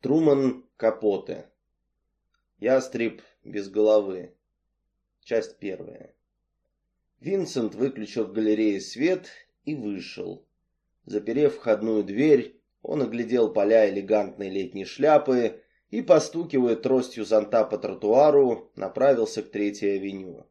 Труман Капоте. Ястреб без головы. Часть первая. Винсент выключил в галерее свет и вышел. Заперев входную дверь, он оглядел поля элегантной летней шляпы и, постукивая тростью зонта по тротуару, направился к Третьей авеню.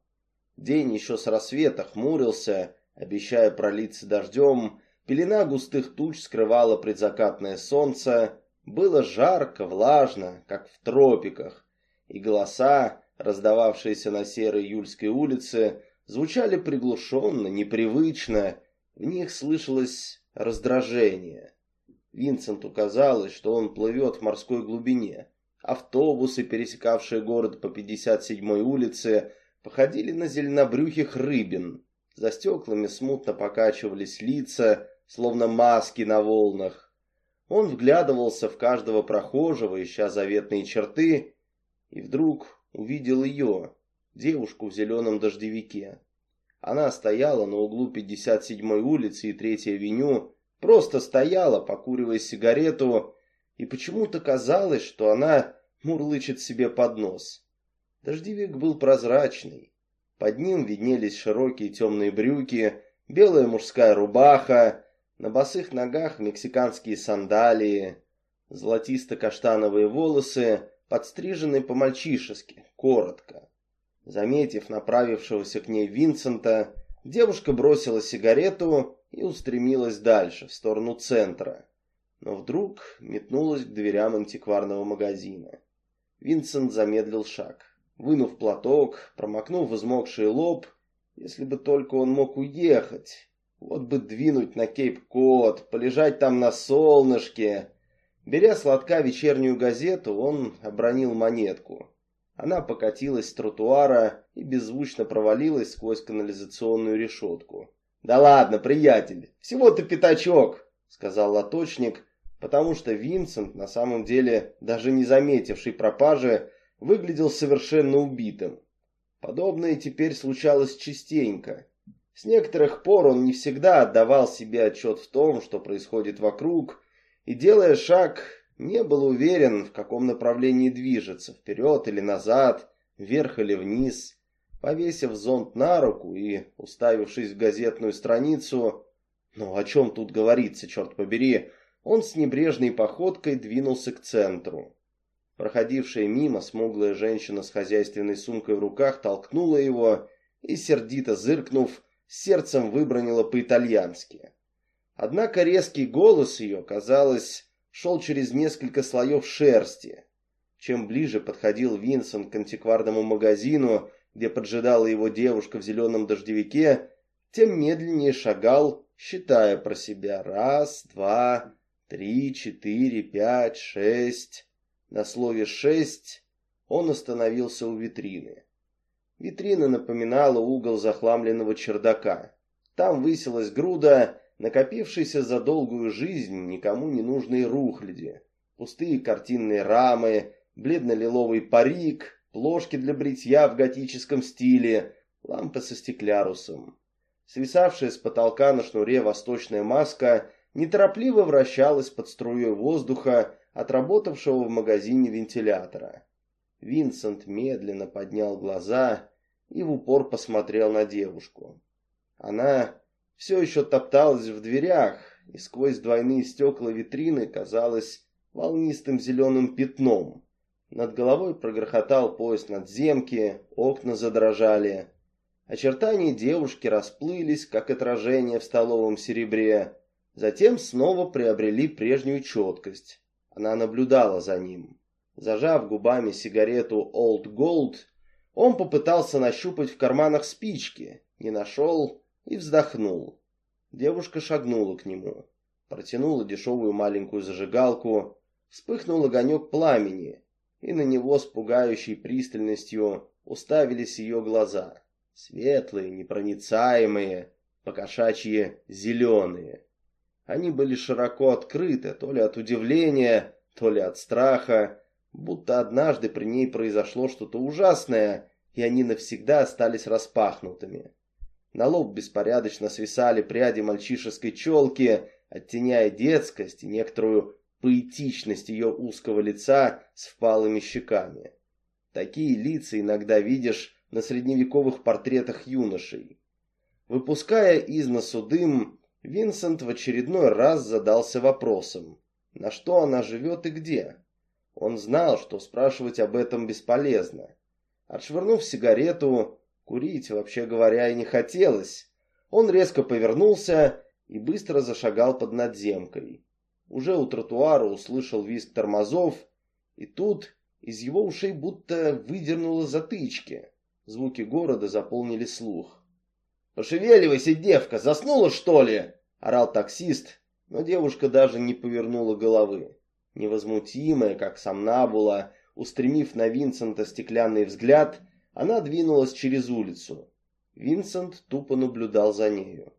День еще с рассвета хмурился, обещая пролиться дождем, пелена густых туч скрывала предзакатное солнце, было жарко, влажно, как в тропиках, и голоса, раздававшиеся на серой июльской улице, звучали приглушенно, непривычно, в них слышалось раздражение. Винсенту казалось, что он плывет в морской глубине. Автобусы, пересекавшие город по 57-й улице, походили на зеленобрюхих рыбин. За стеклами смутно покачивались лица, словно маски на волнах. Он вглядывался в каждого прохожего, ища заветные черты, и вдруг увидел ее, девушку в зеленом дождевике. Она стояла на углу 57-й улицы и 3-й авеню, просто стояла, покуривая сигарету, и почему-то казалось, что она мурлычет себе под нос. Дождевик был прозрачный. Под ним виднелись широкие темные брюки, белая мужская рубаха, на босых ногах мексиканские сандалии, золотисто-каштановые волосы, подстриженные по-мальчишески, коротко. Заметив направившегося к ней Винсента, девушка бросила сигарету и устремилась дальше, в сторону центра. Но вдруг метнулась к дверям антикварного магазина. Винсент замедлил шаг. Вынув платок, промокнув взмокший лоб, если бы только он мог уехать, вот бы двинуть на Кейп-Кот, полежать там на солнышке. Беря сладка вечернюю газету, он обронил монетку. Она покатилась с тротуара и беззвучно провалилась сквозь канализационную решетку. «Да ладно, приятель, всего-то пятачок», — сказал лоточник, потому что Винсент, на самом деле даже не заметивший пропажи, выглядел совершенно убитым. Подобное теперь случалось частенько. С некоторых пор он не всегда отдавал себе отчет в том, что происходит вокруг, и, делая шаг, не был уверен, в каком направлении движется, вперед или назад, вверх или вниз. Повесив зонт на руку и уставившись в газетную страницу, ну о чем тут говорится, черт побери, он с небрежной походкой двинулся к центру. Проходившая мимо смуглая женщина с хозяйственной сумкой в руках толкнула его и, сердито зыркнув, сердцем выбронила по-итальянски. Однако резкий голос ее, казалось, шел через несколько слоев шерсти. Чем ближе подходил Винсент к антикварному магазину, где поджидала его девушка в зеленом дождевике, тем медленнее шагал, считая про себя раз, два, три, четыре, пять, шесть. На слове «шесть» он остановился у витрины. Витрина напоминала угол захламленного чердака. Там высилась груда, накопившейся за долгую жизнь никому не нужные рухляди. Пустые картинные рамы, бледно-лиловый парик, плошки для бритья в готическом стиле, лампа со стеклярусом. Свисавшая с потолка на шнуре восточная маска неторопливо вращалась под струей воздуха, отработавшего в магазине вентилятора. Винсент медленно поднял глаза и в упор посмотрел на девушку. Она все еще топталась в дверях, и сквозь двойные стекла витрины казалась волнистым зеленым пятном. Над головой прогрохотал поезд надземки, окна задрожали. Очертания девушки расплылись, как отражение в столовом серебре. Затем снова приобрели прежнюю четкость. Она наблюдала за ним. Зажав губами сигарету Old Gold, он попытался нащупать в карманах спички, не нашел и вздохнул. Девушка шагнула к нему, протянула дешевую маленькую зажигалку, вспыхнул огонек пламени, и на него с пугающей пристальностью уставились ее глаза. Светлые, непроницаемые, покошачьи зеленые. Они были широко открыты, то ли от удивления, то ли от страха, будто однажды при ней произошло что-то ужасное, и они навсегда остались распахнутыми. На лоб беспорядочно свисали пряди мальчишеской челки, оттеняя детскость и некоторую поэтичность ее узкого лица с впалыми щеками. Такие лица иногда видишь на средневековых портретах юношей. Выпуская из носу дым, Винсент в очередной раз задался вопросом, на что она живет и где. Он знал, что спрашивать об этом бесполезно. Отшвырнув сигарету, курить, вообще говоря, и не хотелось, он резко повернулся и быстро зашагал под надземкой. Уже у тротуара услышал визг тормозов, и тут из его ушей будто выдернуло затычки. Звуки города заполнили слух. «Пошевеливайся, девка, заснула, что ли?» — орал таксист, но девушка даже не повернула головы. Невозмутимая, как сомнабула, устремив на Винсента стеклянный взгляд, она двинулась через улицу. Винсент тупо наблюдал за нею.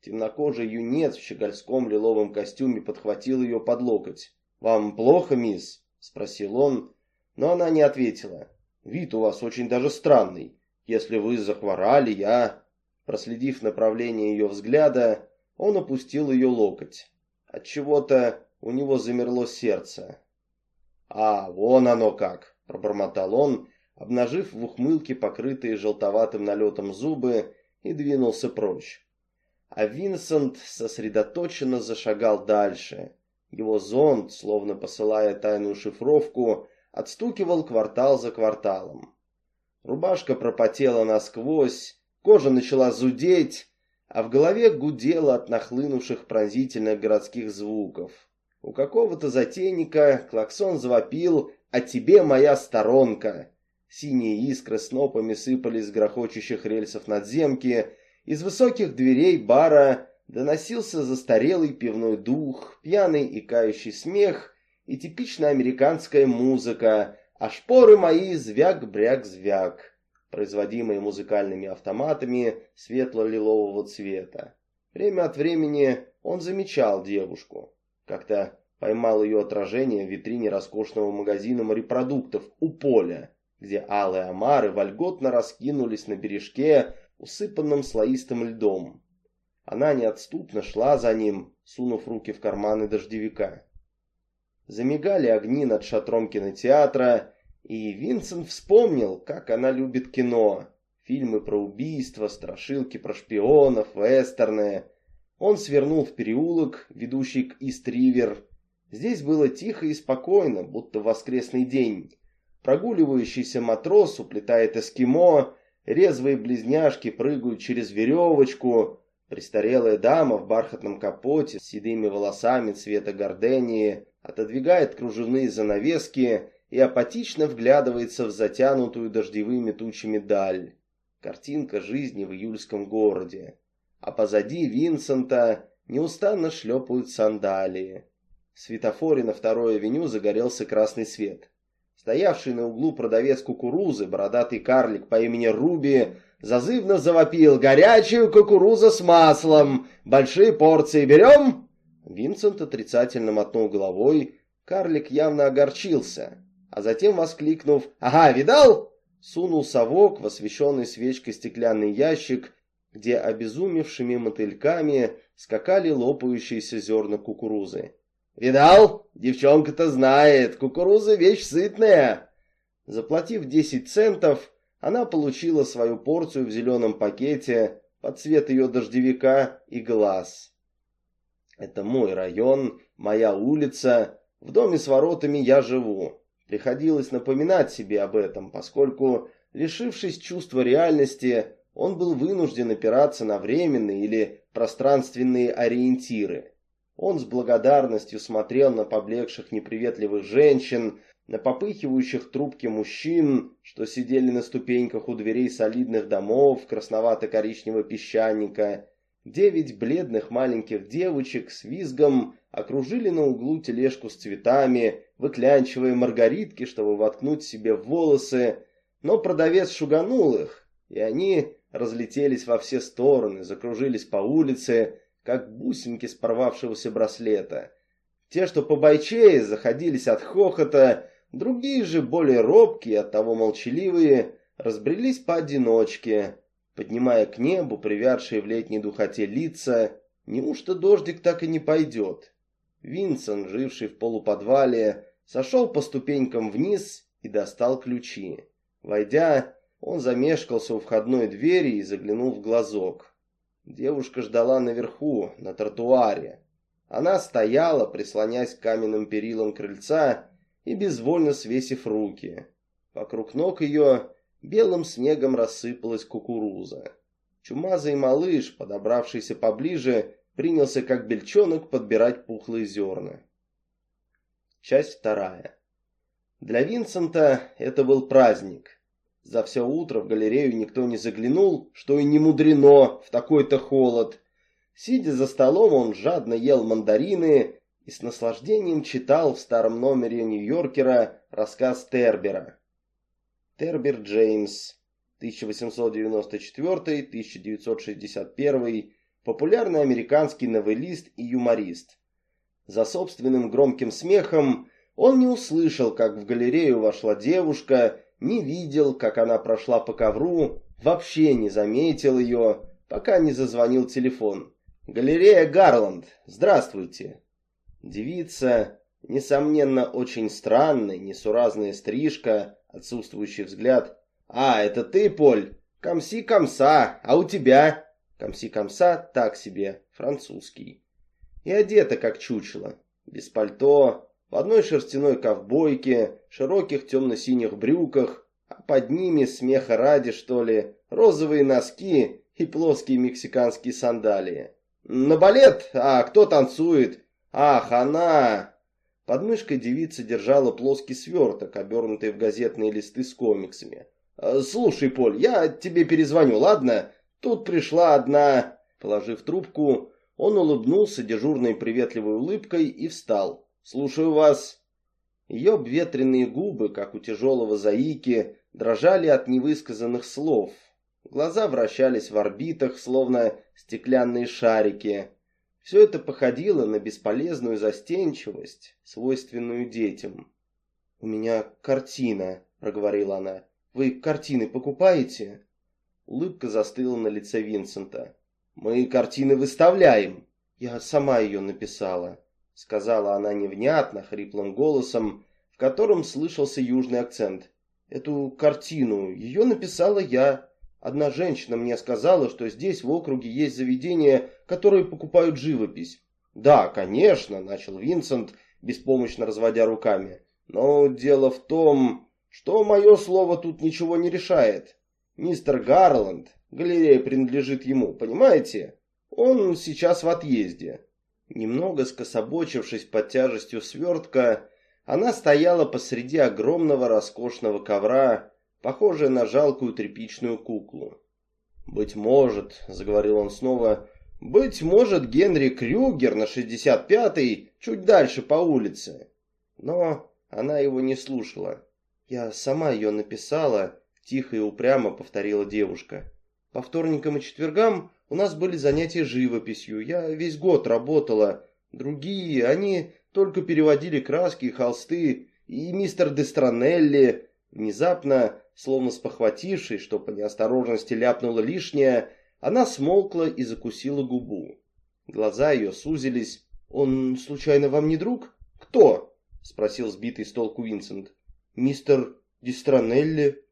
Темнокожий юнец в щегольском лиловом костюме подхватил ее под локоть. «Вам плохо, мисс?» — спросил он, но она не ответила. «Вид у вас очень даже странный. Если вы захворали, я...» Проследив направление ее взгляда, он опустил ее локоть. Отчего-то у него замерло сердце. «А, вон оно как!» — пробормотал он, обнажив в ухмылке покрытые желтоватым налетом зубы, и двинулся прочь а Винсент сосредоточенно зашагал дальше. Его зонд, словно посылая тайную шифровку, отстукивал квартал за кварталом. Рубашка пропотела насквозь, кожа начала зудеть, а в голове гудело от нахлынувших пронзительных городских звуков. У какого-то затейника клаксон завопил «А тебе моя сторонка!». Синие искры снопами сыпались с грохочущих рельсов надземки, из высоких дверей бара доносился застарелый пивной дух, пьяный и кающий смех и типичная американская музыка, а шпоры мои звяк-бряк-звяк, производимые музыкальными автоматами светло-лилового цвета. Время от времени он замечал девушку. Как-то поймал ее отражение в витрине роскошного магазина морепродуктов у поля, где алые омары вольготно раскинулись на бережке, усыпанном слоистым льдом. Она неотступно шла за ним, сунув руки в карманы дождевика. Замигали огни над шатром кинотеатра, и Винсент вспомнил, как она любит кино. Фильмы про убийства, страшилки про шпионов, вестерны. Он свернул в переулок, ведущий к Ист-Ривер. Здесь было тихо и спокойно, будто воскресный день. Прогуливающийся матрос уплетает эскимо, Резвые близняшки прыгают через веревочку. Престарелая дама в бархатном капоте с седыми волосами цвета гордении отодвигает кружевные занавески и апатично вглядывается в затянутую дождевыми тучами даль. Картинка жизни в июльском городе. А позади Винсента неустанно шлепают сандалии. В светофоре на второй авеню загорелся красный свет. Стоявший на углу продавец кукурузы, бородатый карлик по имени Руби, зазывно завопил «Горячую кукурузу с маслом! Большие порции берем?» Винсент отрицательно мотнул головой, карлик явно огорчился, а затем, воскликнув «Ага, видал?» сунул совок в освещенный свечкой стеклянный ящик, где обезумевшими мотыльками скакали лопающиеся зерна кукурузы. «Видал? Девчонка-то знает, кукуруза вещь сытная!» Заплатив 10 центов, она получила свою порцию в зеленом пакете под цвет ее дождевика и глаз. «Это мой район, моя улица, в доме с воротами я живу». Приходилось напоминать себе об этом, поскольку, лишившись чувства реальности, он был вынужден опираться на временные или пространственные ориентиры. Он с благодарностью смотрел на поблекших неприветливых женщин, на попыхивающих трубки мужчин, что сидели на ступеньках у дверей солидных домов красновато-коричневого песчаника. Девять бледных маленьких девочек с визгом окружили на углу тележку с цветами, выклянчивая маргаритки, чтобы воткнуть себе в волосы, но продавец шуганул их, и они разлетелись во все стороны, закружились по улице, как бусинки с порвавшегося браслета. Те, что побойчее, заходились от хохота, другие же, более робкие, оттого молчаливые, разбрелись поодиночке, поднимая к небу привядшие в летней духоте лица. Неужто дождик так и не пойдет? Винсон, живший в полуподвале, сошел по ступенькам вниз и достал ключи. Войдя, он замешкался у входной двери и заглянул в глазок. Девушка ждала наверху, на тротуаре. Она стояла, прислонясь к каменным перилам крыльца и безвольно свесив руки. Вокруг ног ее белым снегом рассыпалась кукуруза. Чумазый малыш, подобравшийся поближе, принялся как бельчонок подбирать пухлые зерна. Часть вторая. Для Винсента это был праздник. За все утро в галерею никто не заглянул, что и не мудрено в такой-то холод. Сидя за столом, он жадно ел мандарины и с наслаждением читал в старом номере Нью-Йоркера рассказ Тербера. Тербер Джеймс, 1894-1961, популярный американский новеллист и юморист. За собственным громким смехом он не услышал, как в галерею вошла девушка, не видел, как она прошла по ковру, вообще не заметил ее, пока не зазвонил телефон. «Галерея Гарланд, здравствуйте!» Девица, несомненно, очень странная, несуразная стрижка, отсутствующий взгляд. «А, это ты, Поль? Комси-комса, а у тебя?» Комси-комса так себе, французский. И одета как чучело, без пальто, в одной шерстяной ковбойке, широких темно-синих брюках, а под ними, смеха ради, что ли, розовые носки и плоские мексиканские сандалии. «На балет? А кто танцует? Ах, она!» Под мышкой девица держала плоский сверток, обернутый в газетные листы с комиксами. «Э, «Слушай, Поль, я тебе перезвоню, ладно? Тут пришла одна...» Положив трубку, он улыбнулся дежурной приветливой улыбкой и встал. «Слушаю вас». Ее обветренные губы, как у тяжелого заики, дрожали от невысказанных слов. Глаза вращались в орбитах, словно стеклянные шарики. Все это походило на бесполезную застенчивость, свойственную детям. «У меня картина», — проговорила она. «Вы картины покупаете?» Улыбка застыла на лице Винсента. «Мы картины выставляем». «Я сама ее написала», — сказала она невнятно, хриплым голосом, в котором слышался южный акцент. «Эту картину, ее написала я. Одна женщина мне сказала, что здесь в округе есть заведения, которые покупают живопись». «Да, конечно», — начал Винсент, беспомощно разводя руками. «Но дело в том, что мое слово тут ничего не решает. Мистер Гарланд, галерея принадлежит ему, понимаете? Он сейчас в отъезде. Немного скособочившись под тяжестью свертка, она стояла посреди огромного роскошного ковра, похожая на жалкую тряпичную куклу. «Быть может», — заговорил он снова, — «быть может, Генри Крюгер на 65-й, чуть дальше по улице». Но она его не слушала. «Я сама ее написала», — тихо и упрямо повторила девушка. «По вторникам и четвергам у нас были занятия живописью. Я весь год работала. Другие, они только переводили краски и холсты. И мистер Дестранелли, внезапно, словно спохватившись, что по неосторожности ляпнула лишнее, она смолкла и закусила губу. Глаза ее сузились. «Он, случайно, вам не друг?» «Кто?» — спросил сбитый с толку Винсент. «Мистер Дистранелли».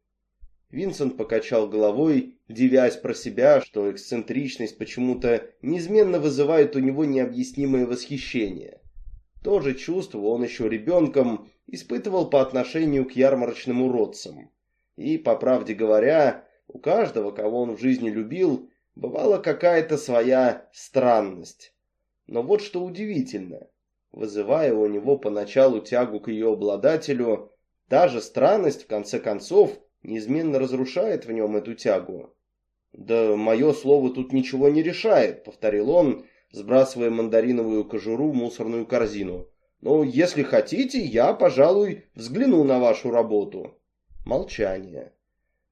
Винсент покачал головой, дивясь про себя, что эксцентричность почему-то неизменно вызывает у него необъяснимое восхищение. То же чувство он еще ребенком испытывал по отношению к ярмарочным уродцам. И, по правде говоря, у каждого, кого он в жизни любил, бывала какая-то своя странность. Но вот что удивительно. Вызывая у него поначалу тягу к ее обладателю, Та же странность, в конце концов, неизменно разрушает в нем эту тягу. «Да мое слово тут ничего не решает», — повторил он, сбрасывая мандариновую кожуру в мусорную корзину. «Но если хотите, я, пожалуй, взгляну на вашу работу». Молчание.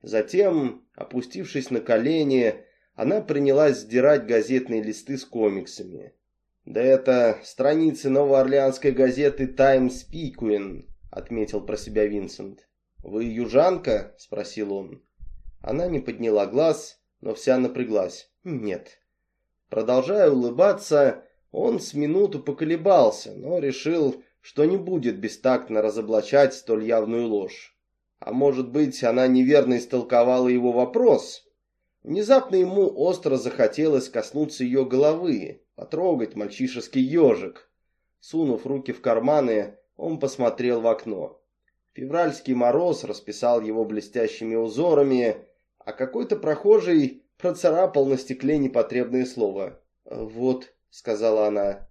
Затем, опустившись на колени, она принялась сдирать газетные листы с комиксами. Да это страницы новоорлеанской газеты «Таймс Пикуин», — отметил про себя Винсент. «Вы южанка?» — спросил он. Она не подняла глаз, но вся напряглась. «Нет». Продолжая улыбаться, Он с минуту поколебался, но решил, что не будет бестактно разоблачать столь явную ложь. А может быть, она неверно истолковала его вопрос? Внезапно ему остро захотелось коснуться ее головы, потрогать мальчишеский ежик. Сунув руки в карманы, он посмотрел в окно. Февральский мороз расписал его блестящими узорами, а какой-то прохожий процарапал на стекле непотребное слово. «Вот», — сказала она.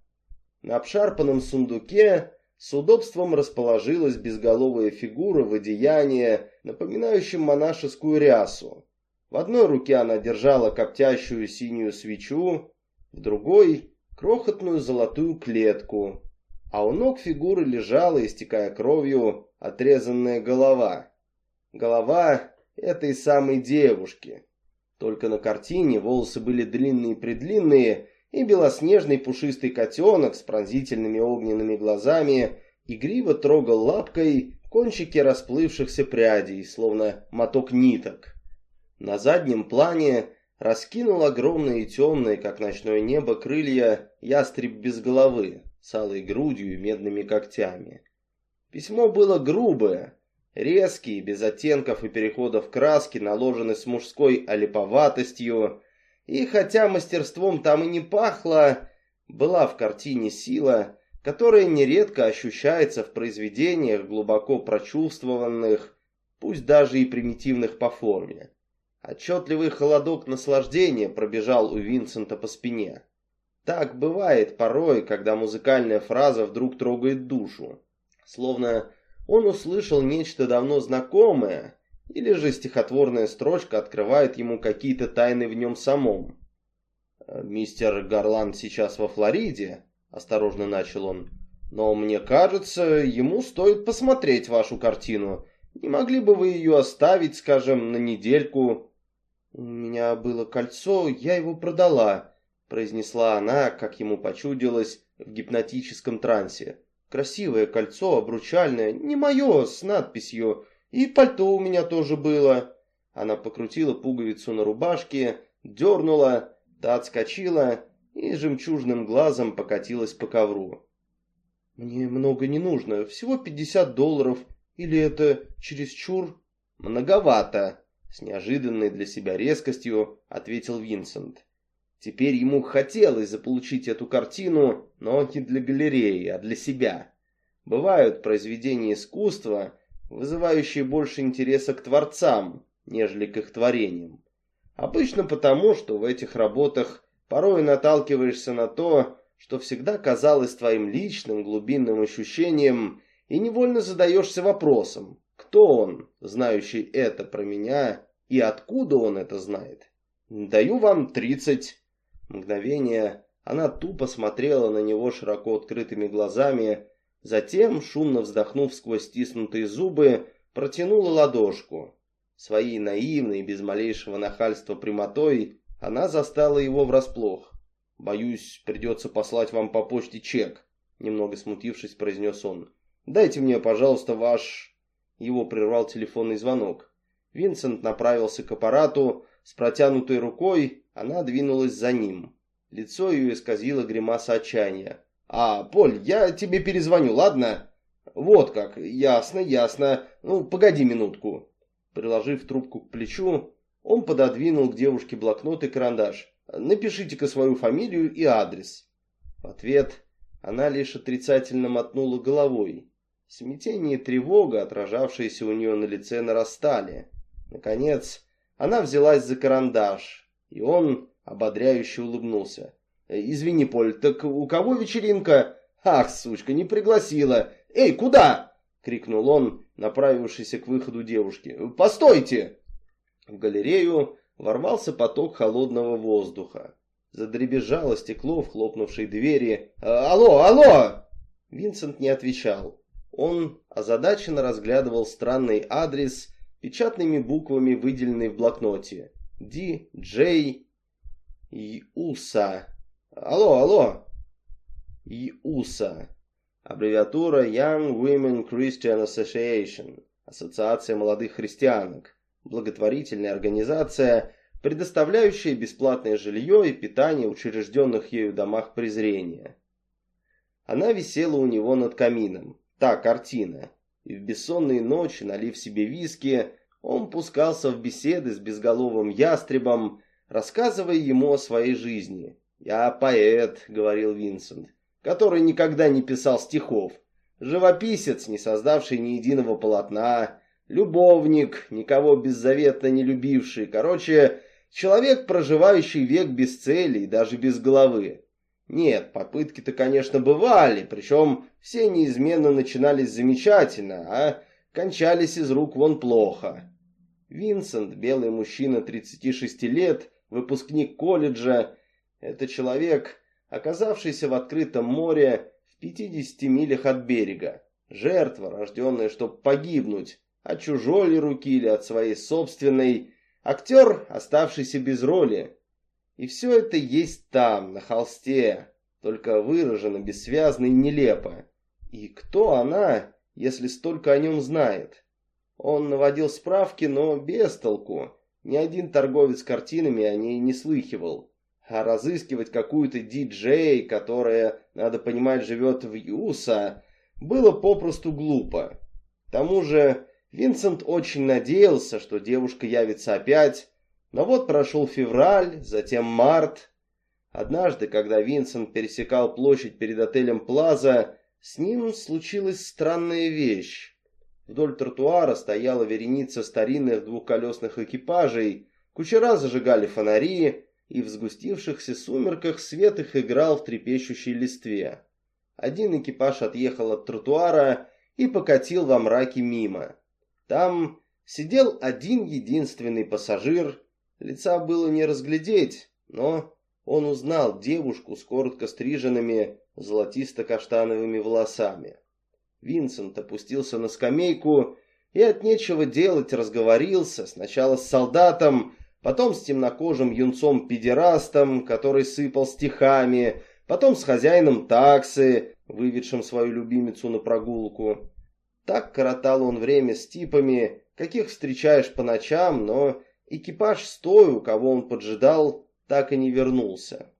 На обшарпанном сундуке с удобством расположилась безголовая фигура в одеянии, напоминающем монашескую рясу. В одной руке она держала коптящую синюю свечу, в другой — крохотную золотую клетку, а у ног фигуры лежала, истекая кровью, отрезанная голова. Голова этой самой девушки. Только на картине волосы были длинные-предлинные, и белоснежный пушистый котенок с пронзительными огненными глазами игриво трогал лапкой кончики расплывшихся прядей, словно моток ниток. На заднем плане раскинул огромные темные, как ночное небо, крылья ястреб без головы, с алой грудью и медными когтями. Письмо было грубое, резкие, без оттенков и переходов краски, наложены с мужской олиповатостью, и хотя мастерством там и не пахло, была в картине сила, которая нередко ощущается в произведениях, глубоко прочувствованных, пусть даже и примитивных по форме. Отчетливый холодок наслаждения пробежал у Винсента по спине. Так бывает порой, когда музыкальная фраза вдруг трогает душу. Словно он услышал нечто давно знакомое, или же стихотворная строчка открывает ему какие-то тайны в нем самом. «Мистер Гарланд сейчас во Флориде», — осторожно начал он, — «но мне кажется, ему стоит посмотреть вашу картину. Не могли бы вы ее оставить, скажем, на недельку?» «У меня было кольцо, я его продала», — произнесла она, как ему почудилось, в гипнотическом трансе. «Красивое кольцо, обручальное, не мое, с надписью, и пальто у меня тоже было». Она покрутила пуговицу на рубашке, дернула, та отскочила и жемчужным глазом покатилась по ковру. «Мне много не нужно, всего пятьдесят долларов, или это чересчур?» «Многовато», — с неожиданной для себя резкостью ответил Винсент. Теперь ему хотелось заполучить эту картину, но не для галереи, а для себя. Бывают произведения искусства, вызывающие больше интереса к творцам, нежели к их творениям. Обычно потому, что в этих работах порой наталкиваешься на то, что всегда казалось твоим личным глубинным ощущением, и невольно задаешься вопросом, кто он, знающий это про меня, и откуда он это знает. Даю вам тридцать. Мгновение она тупо смотрела на него широко открытыми глазами, затем, шумно вздохнув сквозь стиснутые зубы, протянула ладошку. Своей наивной, без малейшего нахальства прямотой, она застала его врасплох. «Боюсь, придется послать вам по почте чек», — немного смутившись, произнес он. «Дайте мне, пожалуйста, ваш...» Его прервал телефонный звонок. Винсент направился к аппарату, с протянутой рукой она двинулась за ним. Лицо ее исказило гримаса отчаяния. «А, Поль, я тебе перезвоню, ладно?» «Вот как, ясно, ясно. Ну, погоди минутку». Приложив трубку к плечу, он пододвинул к девушке блокнот и карандаш. «Напишите-ка свою фамилию и адрес». В ответ она лишь отрицательно мотнула головой. Смятение и тревога, отражавшиеся у нее на лице, нарастали. Наконец, она взялась за карандаш, и он ободряюще улыбнулся. «Извини, Поль, так у кого вечеринка?» «Ах, сучка, не пригласила! Эй, куда?» — крикнул он, направившийся к выходу девушки. «Постойте!» В галерею ворвался поток холодного воздуха. Задребезжало стекло в хлопнувшей двери. «Алло, алло!» Винсент не отвечал. Он озадаченно разглядывал странный адрес, печатными буквами выделенный в блокноте. Ди, Джей, Иуса. Алло, алло! Иуса. Аббревиатура Young Women Christian Association, Ассоциация молодых христианок, благотворительная организация, предоставляющая бесплатное жилье и питание в учрежденных ею домах презрения. Она висела у него над камином, та картина, и в бессонные ночи, налив себе виски, он пускался в беседы с безголовым ястребом, рассказывая ему о своей жизни. «Я поэт», — говорил Винсент, — «который никогда не писал стихов, живописец, не создавший ни единого полотна, любовник, никого беззаветно не любивший, короче, человек, проживающий век без цели и даже без головы. Нет, попытки-то, конечно, бывали, причем все неизменно начинались замечательно, а кончались из рук вон плохо. Винсент, белый мужчина 36 лет, выпускник колледжа, это человек, оказавшийся в открытом море в 50 милях от берега. Жертва, рожденная, чтобы погибнуть, от чужой ли руки или от своей собственной. Актер, оставшийся без роли. И все это есть там, на холсте, только выражено бессвязно и нелепо. И кто она, если столько о нем знает? Он наводил справки, но без толку. Ни один торговец картинами о ней не слыхивал. А разыскивать какую-то диджей, которая, надо понимать, живет в Юса, было попросту глупо. К тому же Винсент очень надеялся, что девушка явится опять, но вот прошел февраль, затем март. Однажды, когда Винсент пересекал площадь перед отелем Плаза, с ним случилась странная вещь. Вдоль тротуара стояла вереница старинных двухколесных экипажей, кучера зажигали фонари, и в сгустившихся сумерках свет их играл в трепещущей листве. Один экипаж отъехал от тротуара и покатил во мраке мимо. Там сидел один единственный пассажир, лица было не разглядеть, но он узнал девушку с коротко стриженными золотисто-каштановыми волосами. Винсент опустился на скамейку и от нечего делать разговорился сначала с солдатом, потом с темнокожим юнцом-педерастом, который сыпал стихами, потом с хозяином таксы, выведшим свою любимицу на прогулку. Так коротал он время с типами, каких встречаешь по ночам, но экипаж с у кого он поджидал, так и не вернулся.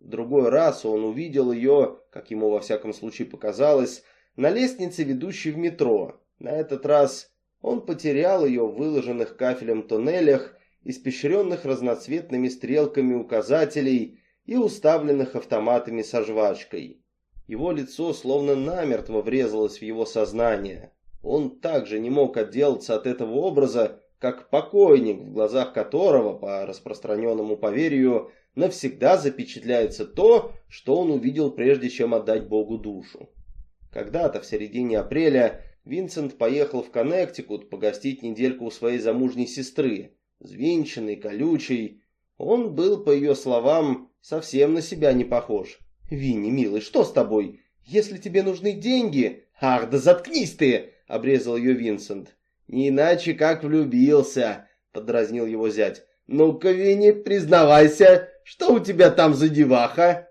Другой раз он увидел ее, как ему во всяком случае показалось, на лестнице, ведущей в метро. На этот раз он потерял ее в выложенных кафелем тоннелях, испещренных разноцветными стрелками указателей и уставленных автоматами со жвачкой. Его лицо словно намертво врезалось в его сознание. Он также не мог отделаться от этого образа, как покойник, в глазах которого, по распространенному поверью, навсегда запечатляется то, что он увидел прежде, чем отдать Богу душу. Когда-то в середине апреля Винсент поехал в Коннектикут погостить недельку у своей замужней сестры, звинченный, колючий. Он был, по ее словам, совсем на себя не похож. «Винни, милый, что с тобой? Если тебе нужны деньги...» «Ах, да заткнись ты!» — обрезал ее Винсент. «Не иначе как влюбился», — подразнил его зять. «Ну-ка, Винни, признавайся, что у тебя там за деваха?»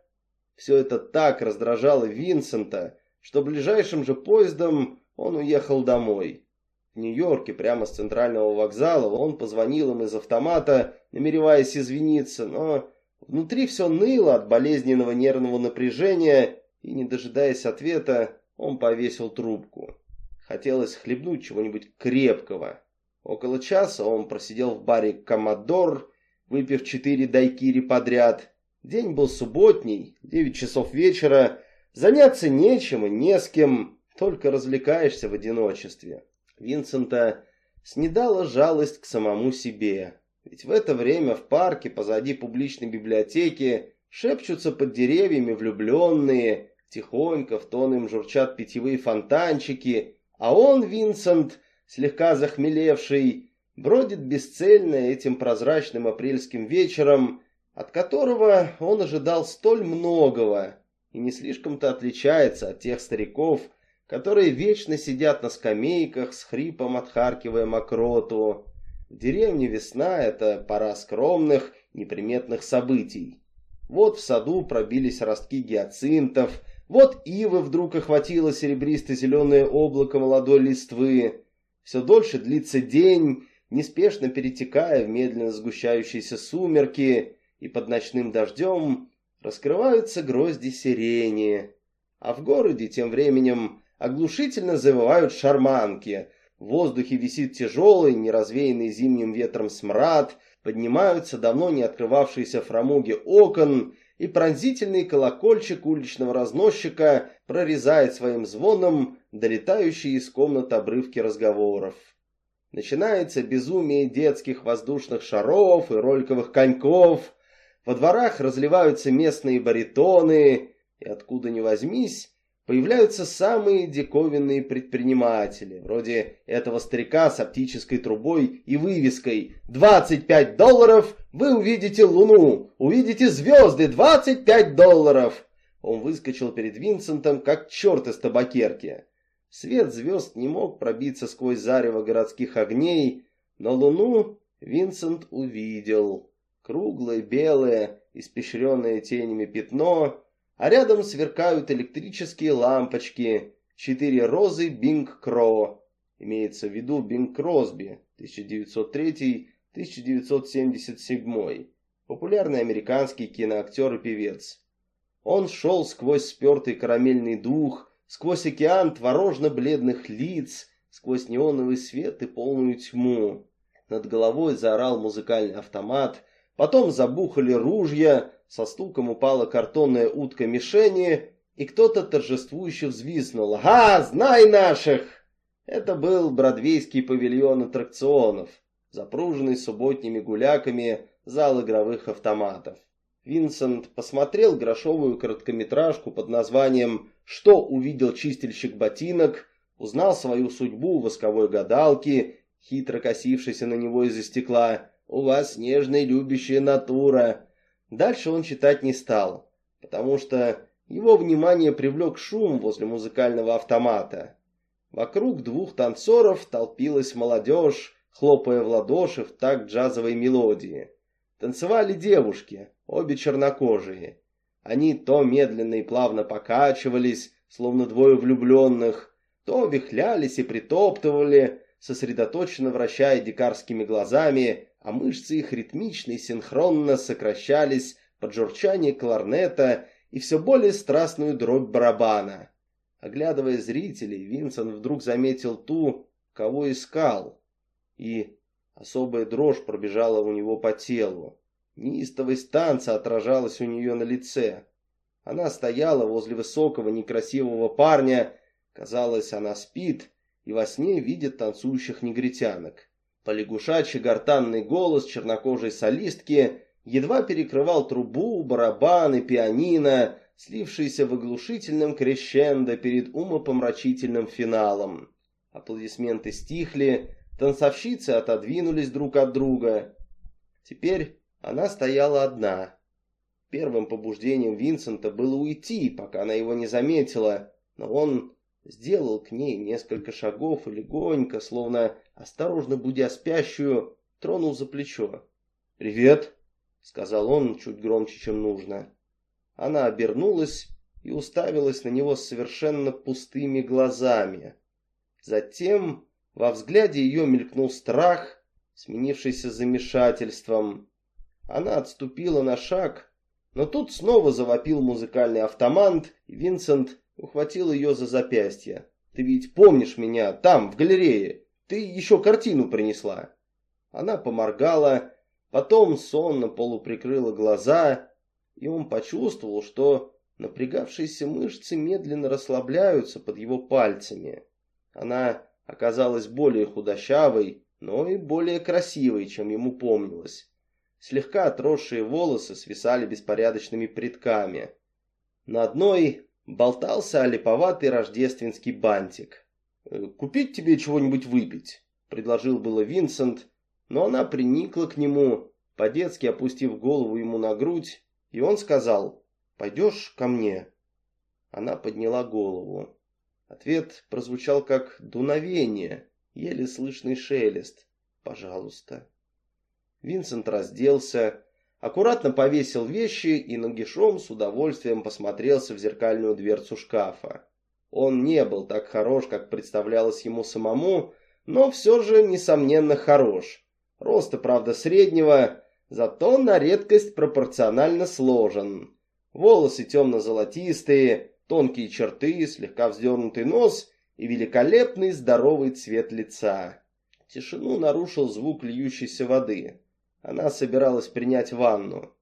Все это так раздражало Винсента, что ближайшим же поездом он уехал домой. В Нью-Йорке, прямо с центрального вокзала, он позвонил им из автомата, намереваясь извиниться, но Внутри все ныло от болезненного нервного напряжения, и, не дожидаясь ответа, он повесил трубку. Хотелось хлебнуть чего-нибудь крепкого. Около часа он просидел в баре «Коммодор», выпив четыре дайкири подряд. День был субботний, девять часов вечера. Заняться нечем и не с кем, только развлекаешься в одиночестве. Винсента снедала жалость к самому себе. Ведь в это время в парке позади публичной библиотеки шепчутся под деревьями влюбленные, тихонько в тон им журчат питьевые фонтанчики, а он, Винсент, слегка захмелевший, бродит бесцельно этим прозрачным апрельским вечером, от которого он ожидал столь многого и не слишком-то отличается от тех стариков, которые вечно сидят на скамейках с хрипом отхаркивая мокроту, в деревне весна – это пора скромных, неприметных событий. Вот в саду пробились ростки гиацинтов, вот ивы вдруг охватило серебристо-зеленое облако молодой листвы. Все дольше длится день, неспешно перетекая в медленно сгущающиеся сумерки, и под ночным дождем раскрываются грозди сирени. А в городе тем временем оглушительно завывают шарманки. В воздухе висит тяжелый, неразвеянный зимним ветром смрад, поднимаются давно не открывавшиеся фрамуги окон, и пронзительный колокольчик уличного разносчика прорезает своим звоном долетающие из комнат обрывки разговоров. Начинается безумие детских воздушных шаров и роликовых коньков, во дворах разливаются местные баритоны, и откуда ни возьмись, появляются самые диковинные предприниматели, вроде этого старика с оптической трубой и вывеской «25 долларов, вы увидите луну, увидите звезды, 25 долларов!» Он выскочил перед Винсентом, как черт из табакерки. Свет звезд не мог пробиться сквозь зарево городских огней, но луну Винсент увидел. Круглое, белое, испещренное тенями пятно, а рядом сверкают электрические лампочки, четыре розы Бинг Кро. Имеется в виду Бинг Кросби, 1903-1977. Популярный американский киноактер и певец. Он шел сквозь спертый карамельный дух, сквозь океан творожно-бледных лиц, сквозь неоновый свет и полную тьму. Над головой заорал музыкальный автомат, Потом забухали ружья, со стуком упала картонная утка мишени, и кто-то торжествующе взвиснул. «Ага, знай наших!» Это был бродвейский павильон аттракционов, запруженный субботними гуляками зал игровых автоматов. Винсент посмотрел грошовую короткометражку под названием «Что увидел чистильщик ботинок», узнал свою судьбу восковой гадалки, хитро косившейся на него из-за стекла, у вас нежная любящая натура. Дальше он читать не стал, потому что его внимание привлек шум возле музыкального автомата. Вокруг двух танцоров толпилась молодежь, хлопая в ладоши в такт джазовой мелодии. Танцевали девушки, обе чернокожие. Они то медленно и плавно покачивались, словно двое влюбленных, то вихлялись и притоптывали, сосредоточенно вращая дикарскими глазами а мышцы их ритмично и синхронно сокращались под журчание кларнета и все более страстную дробь барабана. Оглядывая зрителей, Винсент вдруг заметил ту, кого искал, и особая дрожь пробежала у него по телу. Неистовость танца отражалась у нее на лице. Она стояла возле высокого некрасивого парня, казалось, она спит и во сне видит танцующих негритянок. Полягушачий гортанный голос чернокожей солистки едва перекрывал трубу, барабаны, пианино, слившиеся в оглушительном крещендо перед умопомрачительным финалом. Аплодисменты стихли, танцовщицы отодвинулись друг от друга. Теперь она стояла одна. Первым побуждением Винсента было уйти, пока она его не заметила, но он сделал к ней несколько шагов и легонько, словно осторожно будя спящую, тронул за плечо. «Привет!» — сказал он чуть громче, чем нужно. Она обернулась и уставилась на него совершенно пустыми глазами. Затем во взгляде ее мелькнул страх, сменившийся замешательством. Она отступила на шаг, но тут снова завопил музыкальный автомат, и Винсент Ухватил ее за запястье. «Ты ведь помнишь меня там, в галерее? Ты еще картину принесла». Она поморгала, потом сонно полуприкрыла глаза, и он почувствовал, что напрягавшиеся мышцы медленно расслабляются под его пальцами. Она оказалась более худощавой, но и более красивой, чем ему помнилось. Слегка отросшие волосы свисали беспорядочными прядками. На одной болтался олиповатый рождественский бантик. «Э, «Купить тебе чего-нибудь выпить?» — предложил было Винсент, но она приникла к нему, по-детски опустив голову ему на грудь, и он сказал «Пойдешь ко мне?» Она подняла голову. Ответ прозвучал как дуновение, еле слышный шелест. «Пожалуйста». Винсент разделся, аккуратно повесил вещи и нагишом с удовольствием посмотрелся в зеркальную дверцу шкафа. Он не был так хорош, как представлялось ему самому, но все же, несомненно, хорош. Роста, правда, среднего, зато на редкость пропорционально сложен. Волосы темно-золотистые, тонкие черты, слегка вздернутый нос и великолепный здоровый цвет лица. Тишину нарушил звук льющейся воды. Она собиралась принять ванну.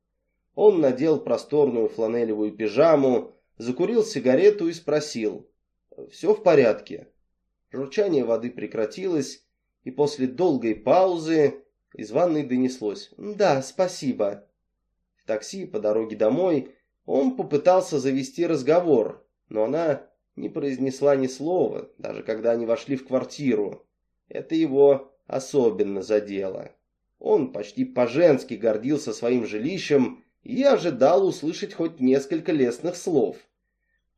Он надел просторную фланелевую пижаму, закурил сигарету и спросил. «Все в порядке?» Журчание воды прекратилось, и после долгой паузы из ванной донеслось «Да, спасибо». В такси по дороге домой он попытался завести разговор, но она не произнесла ни слова, даже когда они вошли в квартиру. Это его особенно задело. Он почти по-женски гордился своим жилищем и ожидал услышать хоть несколько лестных слов.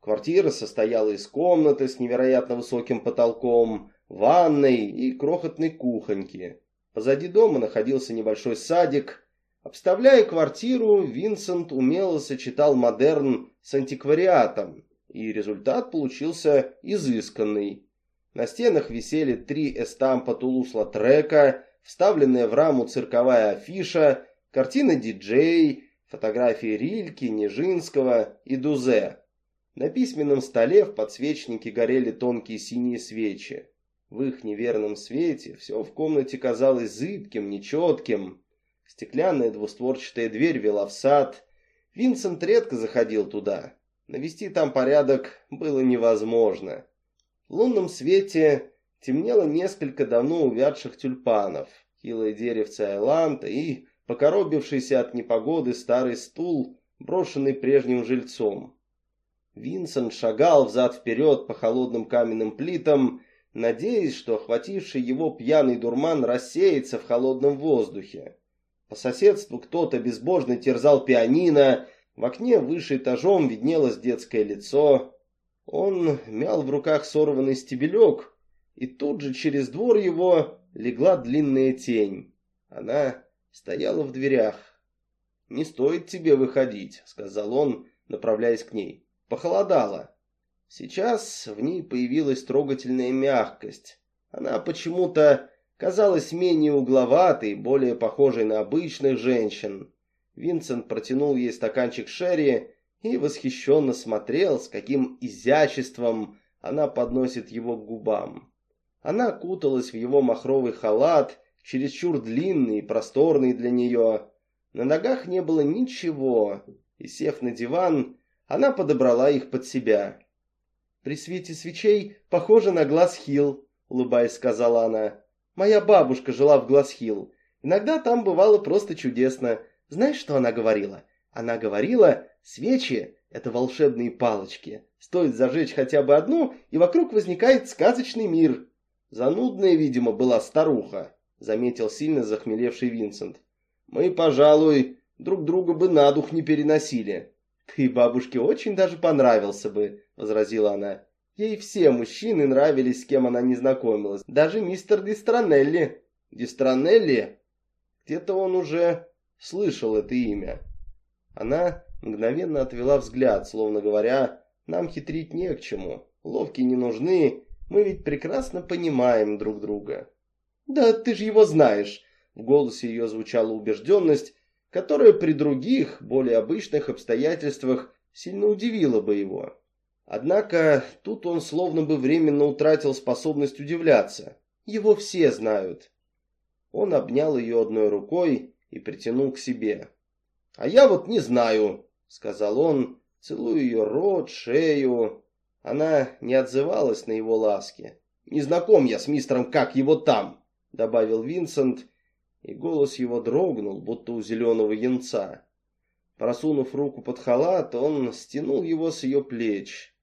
Квартира состояла из комнаты с невероятно высоким потолком, ванной и крохотной кухоньки. Позади дома находился небольшой садик. Обставляя квартиру, Винсент умело сочетал модерн с антиквариатом, и результат получился изысканный. На стенах висели три эстампа Тулус-Латрека, вставленная в раму цирковая афиша, картина диджей, фотографии Рильки, Нежинского и Дузе. На письменном столе в подсвечнике горели тонкие синие свечи. В их неверном свете все в комнате казалось зыбким, нечетким. Стеклянная двустворчатая дверь вела в сад. Винсент редко заходил туда. Навести там порядок было невозможно. В лунном свете темнело несколько давно увядших тюльпанов, хилое деревце айланта и покоробившийся от непогоды старый стул, брошенный прежним жильцом. Винсент шагал взад-вперед по холодным каменным плитам, надеясь, что охвативший его пьяный дурман рассеется в холодном воздухе. По соседству кто-то безбожно терзал пианино, в окне выше этажом виднелось детское лицо. Он мял в руках сорванный стебелек, и тут же через двор его легла длинная тень. Она стояла в дверях. «Не стоит тебе выходить», — сказал он, направляясь к ней. Похолодало. Сейчас в ней появилась трогательная мягкость. Она почему-то казалась менее угловатой, более похожей на обычных женщин. Винсент протянул ей стаканчик шерри и восхищенно смотрел, с каким изяществом она подносит его к губам. Она куталась в его махровый халат, чересчур длинный и просторный для нее. На ногах не было ничего, и, сев на диван, она подобрала их под себя. «При свете свечей похоже на Глаз-Хилл», — улыбаясь, сказала она. «Моя бабушка жила в Глаз-Хилл. Иногда там бывало просто чудесно. Знаешь, что она говорила? Она говорила, свечи — это волшебные палочки. Стоит зажечь хотя бы одну, и вокруг возникает сказочный мир». Занудная, видимо, была старуха, заметил сильно захмелевший Винсент. Мы, пожалуй, друг друга бы на дух не переносили. «Ты бабушке очень даже понравился бы», — возразила она. Ей все мужчины нравились, с кем она не знакомилась. Даже мистер Дистранелли. Дистранелли? Где-то он уже слышал это имя. Она мгновенно отвела взгляд, словно говоря, нам хитрить не к чему. Ловкие не нужны, мы ведь прекрасно понимаем друг друга. Да ты же его знаешь. В голосе ее звучала убежденность, которое при других, более обычных обстоятельствах сильно удивило бы его. Однако тут он словно бы временно утратил способность удивляться. Его все знают. Он обнял ее одной рукой и притянул к себе. «А я вот не знаю», — сказал он, целуя ее рот, шею. Она не отзывалась на его ласки. «Не знаком я с мистером, как его там», — добавил Винсент, и голос его дрогнул, будто у зеленого янца. Просунув руку под халат, он стянул его с ее плеч.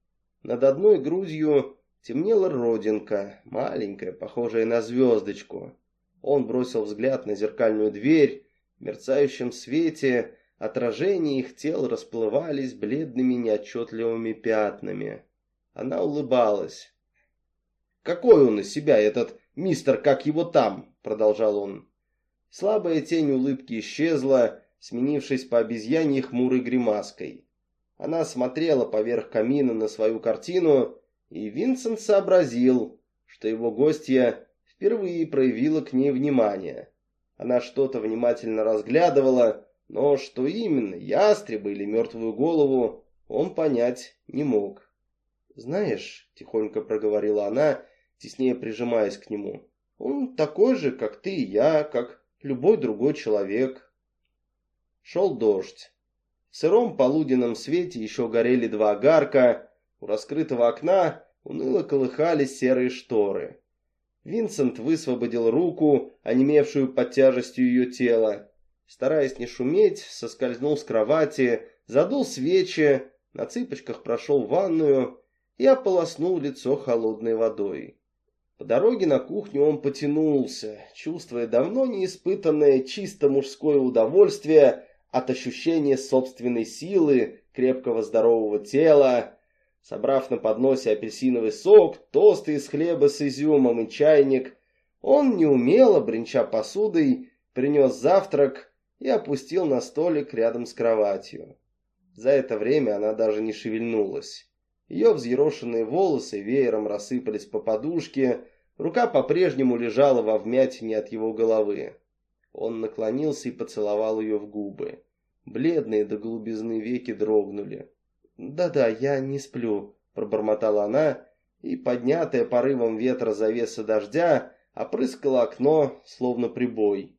Над одной грудью темнела родинка, маленькая, похожая на звездочку. Он бросил взгляд на зеркальную дверь. В мерцающем свете отражения их тел расплывались бледными неотчетливыми пятнами. Она улыбалась. «Какой он из себя, этот мистер, как его там?» — продолжал он. Слабая тень улыбки исчезла, сменившись по обезьянье хмурой гримаской. Она смотрела поверх камина на свою картину, и Винсент сообразил, что его гостья впервые проявила к ней внимание. Она что-то внимательно разглядывала, но что именно, ястреба или мертвую голову, он понять не мог. «Знаешь», — тихонько проговорила она, теснее прижимаясь к нему, — «он такой же, как ты и я, как любой другой человек». Шел дождь. В сыром полуденном свете еще горели два огарка, у раскрытого окна уныло колыхались серые шторы. Винсент высвободил руку, онемевшую под тяжестью ее тела. Стараясь не шуметь, соскользнул с кровати, задул свечи, на цыпочках прошел в ванную и ополоснул лицо холодной водой. По дороге на кухню он потянулся, чувствуя давно не испытанное чисто мужское удовольствие от ощущения собственной силы, крепкого здорового тела, Собрав на подносе апельсиновый сок, тосты из хлеба с изюмом и чайник, он неумело, бренча посудой, принес завтрак и опустил на столик рядом с кроватью. За это время она даже не шевельнулась. Ее взъерошенные волосы веером рассыпались по подушке, рука по-прежнему лежала во вмятине от его головы. Он наклонился и поцеловал ее в губы. Бледные до голубизны веки дрогнули. «Да-да, я не сплю», — пробормотала она, и, поднятая порывом ветра завеса дождя, опрыскала окно, словно прибой.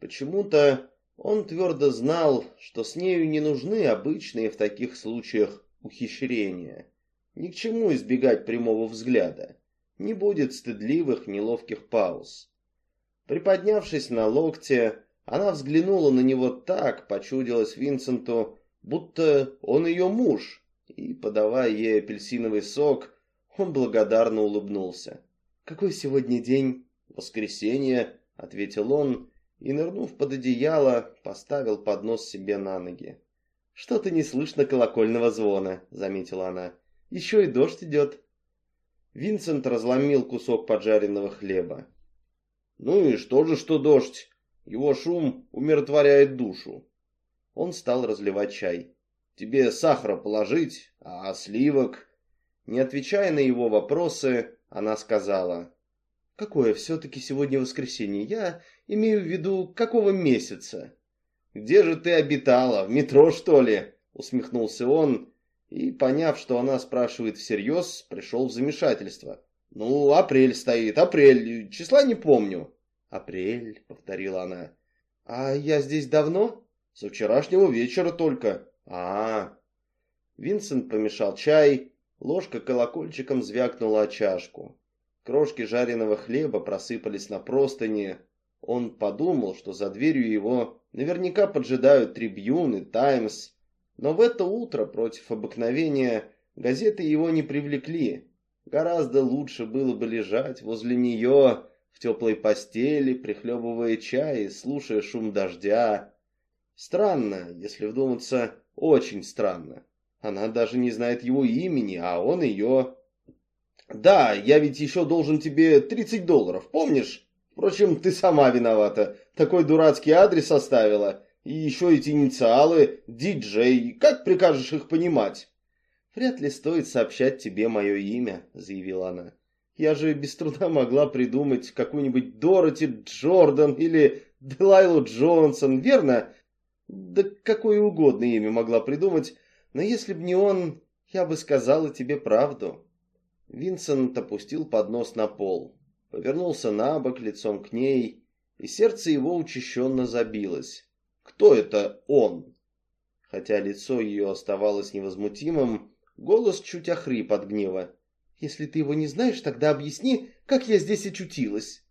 Почему-то он твердо знал, что с нею не нужны обычные в таких случаях ухищрения. Ни к чему избегать прямого взгляда. Не будет стыдливых, неловких пауз. Приподнявшись на локте, она взглянула на него так, почудилось Винсенту, будто он ее муж, и, подавая ей апельсиновый сок, он благодарно улыбнулся. «Какой сегодня день?» «Воскресенье», — ответил он, и, нырнув под одеяло, поставил поднос себе на ноги. «Что-то не слышно колокольного звона», — заметила она. «Еще и дождь идет». Винсент разломил кусок поджаренного хлеба. «Ну и что же, что дождь? Его шум умиротворяет душу. Он стал разливать чай. «Тебе сахара положить, а сливок?» Не отвечая на его вопросы, она сказала. «Какое все-таки сегодня воскресенье? Я имею в виду, какого месяца?» «Где же ты обитала? В метро, что ли?» Усмехнулся он и, поняв, что она спрашивает всерьез, пришел в замешательство. «Ну, апрель стоит, апрель, числа не помню». «Апрель», — повторила она. «А я здесь давно?» Со вчерашнего вечера только. А, -а, -а. Винсент помешал чай, ложка колокольчиком звякнула о чашку. Крошки жареного хлеба просыпались на простыни. Он подумал, что за дверью его наверняка поджидают Трибьюн и Таймс. Но в это утро, против обыкновения, газеты его не привлекли. Гораздо лучше было бы лежать возле нее в теплой постели, прихлебывая чай и слушая шум дождя, Странно, если вдуматься, очень странно. Она даже не знает его имени, а он ее... Да, я ведь еще должен тебе 30 долларов, помнишь? Впрочем, ты сама виновата. Такой дурацкий адрес оставила. И еще эти инициалы, диджей. Как прикажешь их понимать? Вряд ли стоит сообщать тебе мое имя, заявила она. Я же без труда могла придумать какую-нибудь Дороти Джордан или Делайлу Джонсон, верно? Да какое угодно имя могла придумать, но если б не он, я бы сказала тебе правду. Винсент опустил поднос на пол, повернулся на бок лицом к ней, и сердце его учащенно забилось. Кто это он? Хотя лицо ее оставалось невозмутимым, голос чуть охрип от гнева. Если ты его не знаешь, тогда объясни, как я здесь очутилась.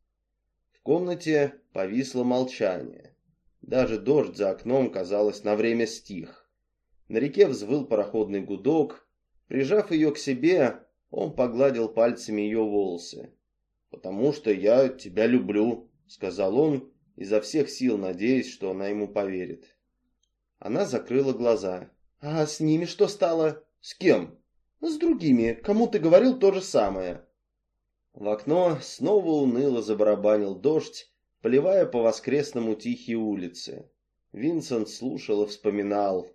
В комнате повисло молчание. Даже дождь за окном, казалось, на время стих. На реке взвыл пароходный гудок. Прижав ее к себе, он погладил пальцами ее волосы. «Потому что я тебя люблю», — сказал он, изо всех сил надеясь, что она ему поверит. Она закрыла глаза. «А с ними что стало?» «С кем?» «С другими. Кому ты говорил то же самое?» В окно снова уныло забарабанил дождь, поливая по-воскресному тихие улицы. Винсент слушал и вспоминал.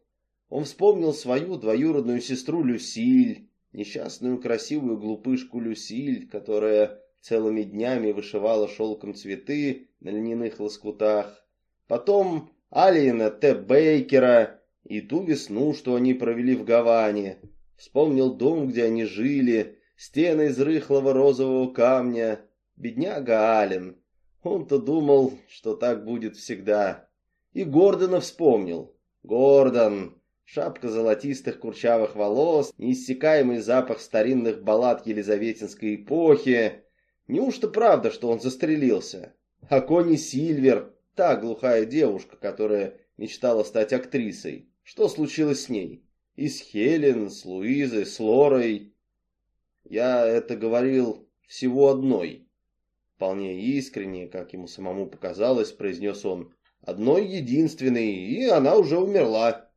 Он вспомнил свою двоюродную сестру Люсиль, несчастную красивую глупышку Люсиль, которая целыми днями вышивала шелком цветы на льняных лоскутах, потом Алиена Т. Бейкера и ту весну, что они провели в Гаване. Вспомнил дом, где они жили, стены из рыхлого розового камня. Бедняга Ален. Он-то думал, что так будет всегда. И Гордона вспомнил. Гордон, шапка золотистых курчавых волос, неиссякаемый запах старинных баллад Елизаветинской эпохи. Неужто правда, что он застрелился? А Кони Сильвер, та глухая девушка, которая мечтала стать актрисой, что случилось с ней? И с Хелен, с Луизой, с Лорой. Я это говорил всего одной. Вполне искренне, как ему самому показалось, произнес он. Одной единственной, и она уже умерла.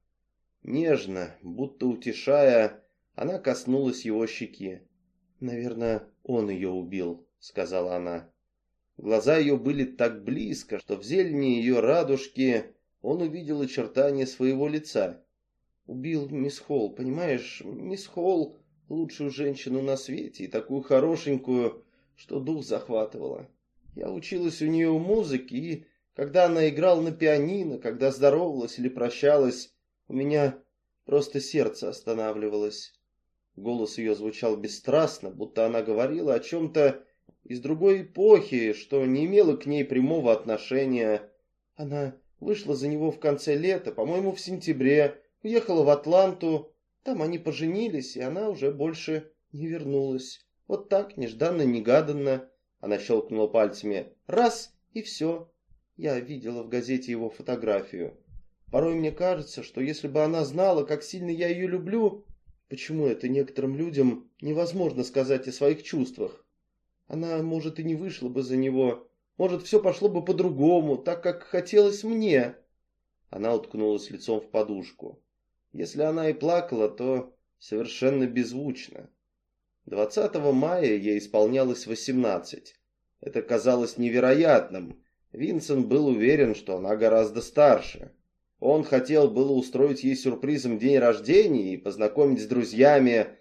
Нежно, будто утешая, она коснулась его щеки. «Наверное, он ее убил», — сказала она. Глаза ее были так близко, что в зелени ее радужки он увидел очертания своего лица. Убил мисс Холл, понимаешь, мисс Холл — лучшую женщину на свете и такую хорошенькую, что дух захватывала. Я училась у нее у музыки, и когда она играла на пианино, когда здоровалась или прощалась, у меня просто сердце останавливалось. Голос ее звучал бесстрастно, будто она говорила о чем-то из другой эпохи, что не имело к ней прямого отношения. Она вышла за него в конце лета, по-моему, в сентябре, уехала в Атланту. Там они поженились, и она уже больше не вернулась. Вот так, нежданно-негаданно. Она щелкнула пальцами. Раз, и все. Я видела в газете его фотографию. Порой мне кажется, что если бы она знала, как сильно я ее люблю, почему это некоторым людям невозможно сказать о своих чувствах? Она, может, и не вышла бы за него. Может, все пошло бы по-другому, так, как хотелось мне. Она уткнулась лицом в подушку. Если она и плакала, то совершенно беззвучно. 20 мая ей исполнялось 18. Это казалось невероятным. Винсент был уверен, что она гораздо старше. Он хотел было устроить ей сюрпризом день рождения и познакомить с друзьями,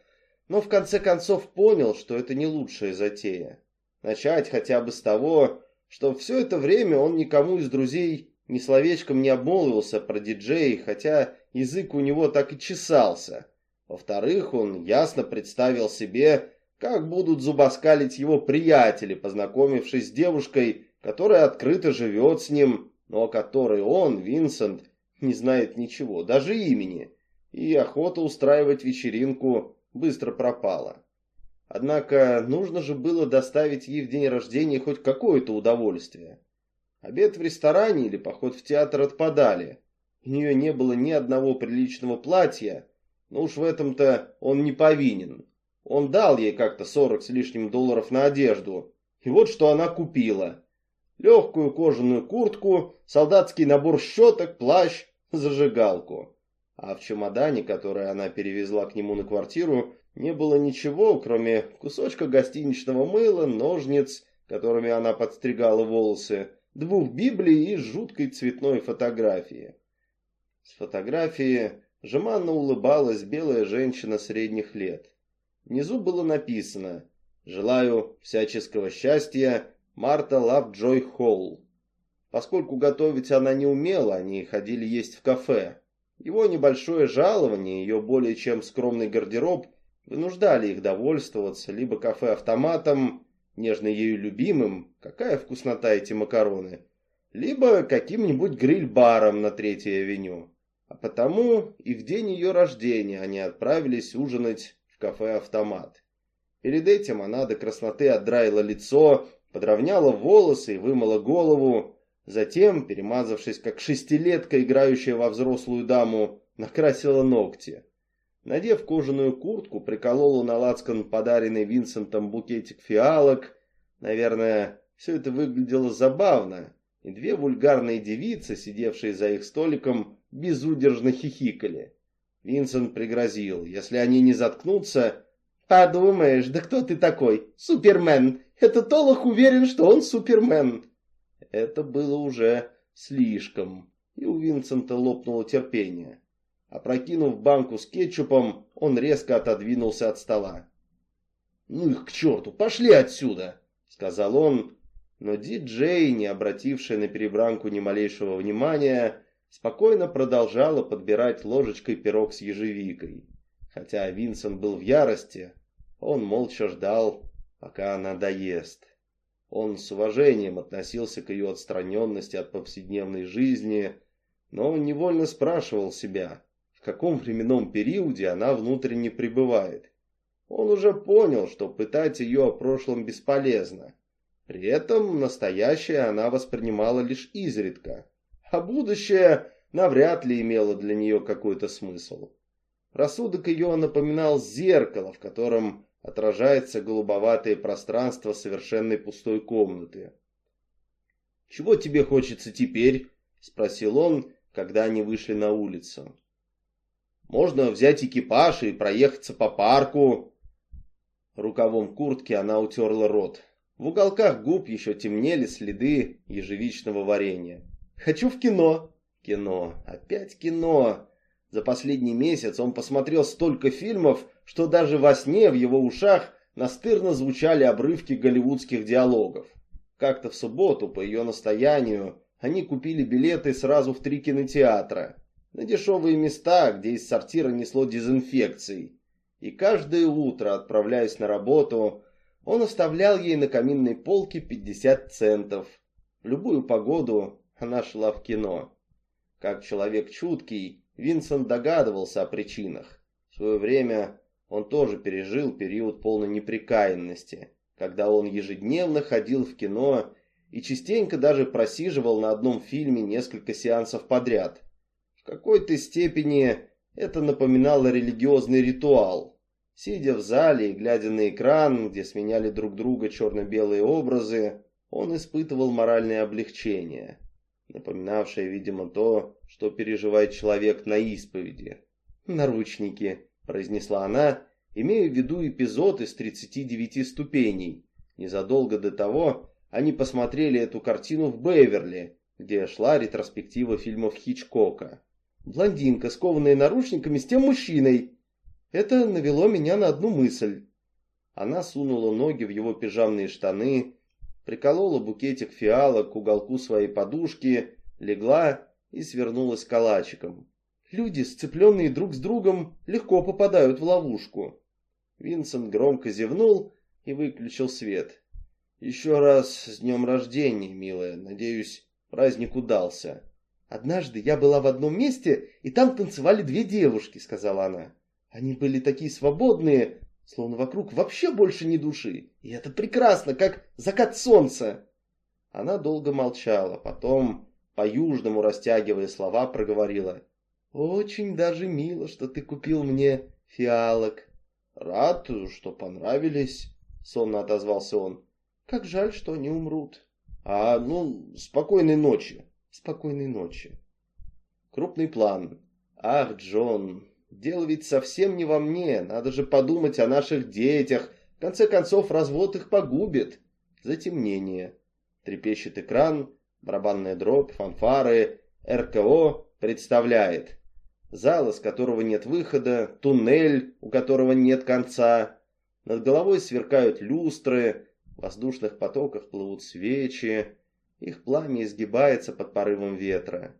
но в конце концов понял, что это не лучшая затея. Начать хотя бы с того, что все это время он никому из друзей ни словечком не обмолвился про диджей, хотя язык у него так и чесался. Во-вторых, он ясно представил себе, как будут зубоскалить его приятели, познакомившись с девушкой, которая открыто живет с ним, но о которой он, Винсент, не знает ничего, даже имени, и охота устраивать вечеринку быстро пропала. Однако нужно же было доставить ей в день рождения хоть какое-то удовольствие. Обед в ресторане или поход в театр отпадали. У нее не было ни одного приличного платья, но уж в этом-то он не повинен. Он дал ей как-то сорок с лишним долларов на одежду, и вот что она купила. Легкую кожаную куртку, солдатский набор щеток, плащ, зажигалку. А в чемодане, который она перевезла к нему на квартиру, не было ничего, кроме кусочка гостиничного мыла, ножниц, которыми она подстригала волосы, двух Библий и жуткой цветной фотографии. С фотографии жеманно улыбалась белая женщина средних лет. Внизу было написано «Желаю всяческого счастья, Марта Лавджой Холл». Поскольку готовить она не умела, они ходили есть в кафе. Его небольшое жалование, ее более чем скромный гардероб вынуждали их довольствоваться либо кафе-автоматом, нежно ею любимым, какая вкуснота эти макароны, либо каким-нибудь гриль-баром на Третьей авеню. А потому и в день ее рождения они отправились ужинать в кафе-автомат. Перед этим она до красноты отдраила лицо, подровняла волосы и вымыла голову, Затем, перемазавшись как шестилетка, играющая во взрослую даму, накрасила ногти. Надев кожаную куртку, приколола на лацкан подаренный Винсентом букетик фиалок. Наверное, все это выглядело забавно, и две вульгарные девицы, сидевшие за их столиком, безудержно хихикали. Винсент пригрозил, если они не заткнутся... «Подумаешь, да кто ты такой? Супермен! Это Толох уверен, что он Супермен!» Это было уже слишком, и у Винсента лопнуло терпение. Опрокинув банку с кетчупом, он резко отодвинулся от стола. «Ну их к черту, пошли отсюда!» — сказал он, но диджей, не обративший на перебранку ни малейшего внимания, спокойно продолжала подбирать ложечкой пирог с ежевикой. Хотя Винсент был в ярости, он молча ждал, пока она доест. Он с уважением относился к ее отстраненности от повседневной жизни, но невольно спрашивал себя, в каком временном периоде она внутренне пребывает. Он уже понял, что пытать ее о прошлом бесполезно. При этом настоящее она воспринимала лишь изредка, а будущее навряд ли имело для нее какой-то смысл. Рассудок ее напоминал зеркало, в котором отражается голубоватое пространство совершенной пустой комнаты. «Чего тебе хочется теперь?» — спросил он, когда они вышли на улицу. «Можно взять экипаж и проехаться по парку». Рукавом куртки она утерла рот. В уголках губ еще темнели следы ежевичного варенья. «Хочу в кино!» «Кино! Опять кино!» За последний месяц он посмотрел столько фильмов, что даже во сне в его ушах настырно звучали обрывки голливудских диалогов. Как-то в субботу, по ее настоянию, они купили билеты сразу в три кинотеатра. На дешевые места, где из сортира несло дезинфекцией. И каждое утро, отправляясь на работу, он оставлял ей на каминной полке 50 центов. В любую погоду она шла в кино. Как человек чуткий, Винсент догадывался о причинах. В свое время он тоже пережил период полной неприкаянности, когда он ежедневно ходил в кино и частенько даже просиживал на одном фильме несколько сеансов подряд. В какой-то степени это напоминало религиозный ритуал. Сидя в зале и глядя на экран, где сменяли друг друга черно-белые образы, он испытывал моральное облегчение напоминавшее, видимо, то, что переживает человек на исповеди. «Наручники», — произнесла она, имея в виду эпизод из 39 ступеней. Незадолго до того они посмотрели эту картину в Беверли, где шла ретроспектива фильмов Хичкока. Блондинка, скованная наручниками с тем мужчиной. Это навело меня на одну мысль. Она сунула ноги в его пижамные штаны приколола букетик фиалок к уголку своей подушки, легла и свернулась калачиком. Люди, сцепленные друг с другом, легко попадают в ловушку. Винсент громко зевнул и выключил свет. «Еще раз с днем рождения, милая. Надеюсь, праздник удался». «Однажды я была в одном месте, и там танцевали две девушки», — сказала она. «Они были такие свободные, словно вокруг вообще больше ни души. И это прекрасно, как закат солнца. Она долго молчала, потом, по-южному растягивая слова, проговорила. «Очень даже мило, что ты купил мне фиалок». «Рад, что понравились», — сонно отозвался он. «Как жаль, что они умрут». «А, ну, спокойной ночи». «Спокойной ночи». Крупный план. «Ах, Джон, Дело ведь совсем не во мне, надо же подумать о наших детях. В конце концов, развод их погубит. Затемнение. Трепещет экран, барабанная дробь, фанфары. РКО представляет. Зал, из которого нет выхода, туннель, у которого нет конца. Над головой сверкают люстры, в воздушных потоках плывут свечи. Их пламя изгибается под порывом ветра.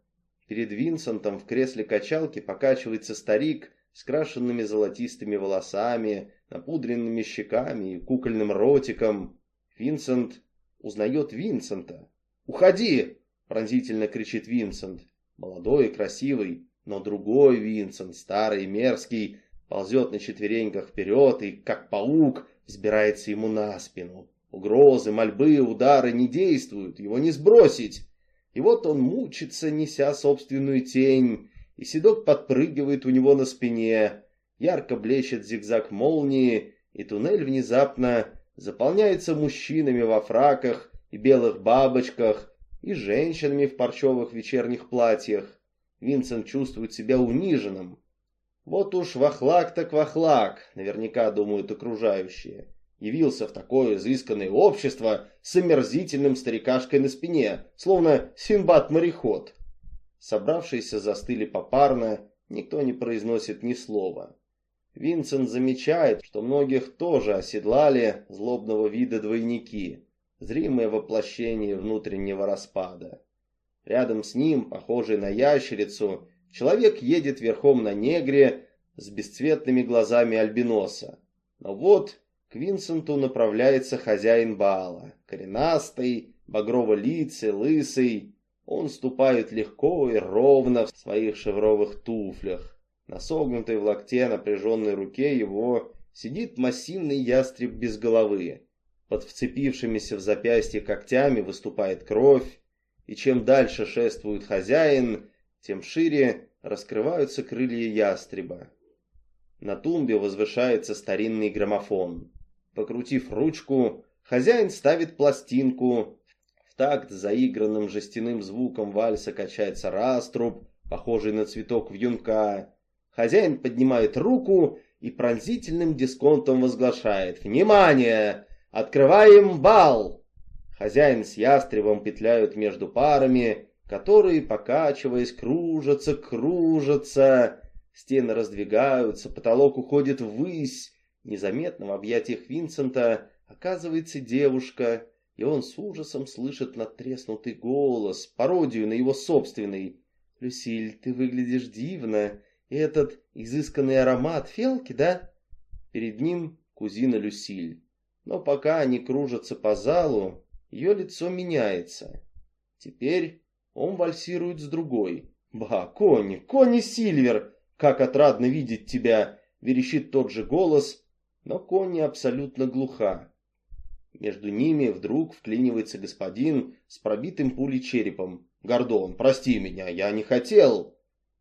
Перед Винсентом в кресле качалки покачивается старик с крашенными золотистыми волосами, напудренными щеками и кукольным ротиком. Винсент узнает Винсента. «Уходи!» — пронзительно кричит Винсент. Молодой и красивый, но другой Винсент, старый и мерзкий, ползет на четвереньках вперед и, как паук, взбирается ему на спину. Угрозы, мольбы, удары не действуют, его не сбросить. И вот он мучится, неся собственную тень, и седок подпрыгивает у него на спине, ярко блещет зигзаг молнии, и туннель внезапно заполняется мужчинами во фраках и белых бабочках, и женщинами в парчевых вечерних платьях. Винсент чувствует себя униженным. Вот уж вахлак так вахлак, наверняка думают окружающие явился в такое изысканное общество с омерзительным старикашкой на спине, словно Синбад-мореход. Собравшиеся застыли попарно, Никто не произносит ни слова. Винсент замечает, что многих тоже оседлали злобного вида двойники, зримое воплощение внутреннего распада. Рядом с ним, похожий на ящерицу, человек едет верхом на негре с бесцветными глазами альбиноса. Но вот к Винсенту направляется хозяин бала, коренастый, багрово-лицый, лысый. Он ступает легко и ровно в своих шевровых туфлях. На согнутой в локте напряженной руке его сидит массивный ястреб без головы. Под вцепившимися в запястье когтями выступает кровь, и чем дальше шествует хозяин, тем шире раскрываются крылья ястреба. На тумбе возвышается старинный граммофон. Покрутив ручку, хозяин ставит пластинку. В такт заигранным жестяным звуком вальса качается раструб, похожий на цветок вьюнка. Хозяин поднимает руку и пронзительным дисконтом возглашает «Внимание! Открываем бал!» Хозяин с ястребом петляют между парами, которые, покачиваясь, кружатся, кружатся. Стены раздвигаются, потолок уходит ввысь. Незаметно в объятиях Винсента оказывается девушка, и он с ужасом слышит надтреснутый голос, пародию на его собственный. «Люсиль, ты выглядишь дивно. И этот изысканный аромат фелки, да? Перед ним кузина Люсиль. Но пока они кружатся по залу, ее лицо меняется. Теперь он вальсирует с другой. «Ба, Конни, Конни Сильвер! Как отрадно видеть тебя!» Верещит тот же голос, но Конни абсолютно глуха. Между ними вдруг вклинивается господин с пробитым пулей черепом. «Гордон, прости меня, я не хотел!»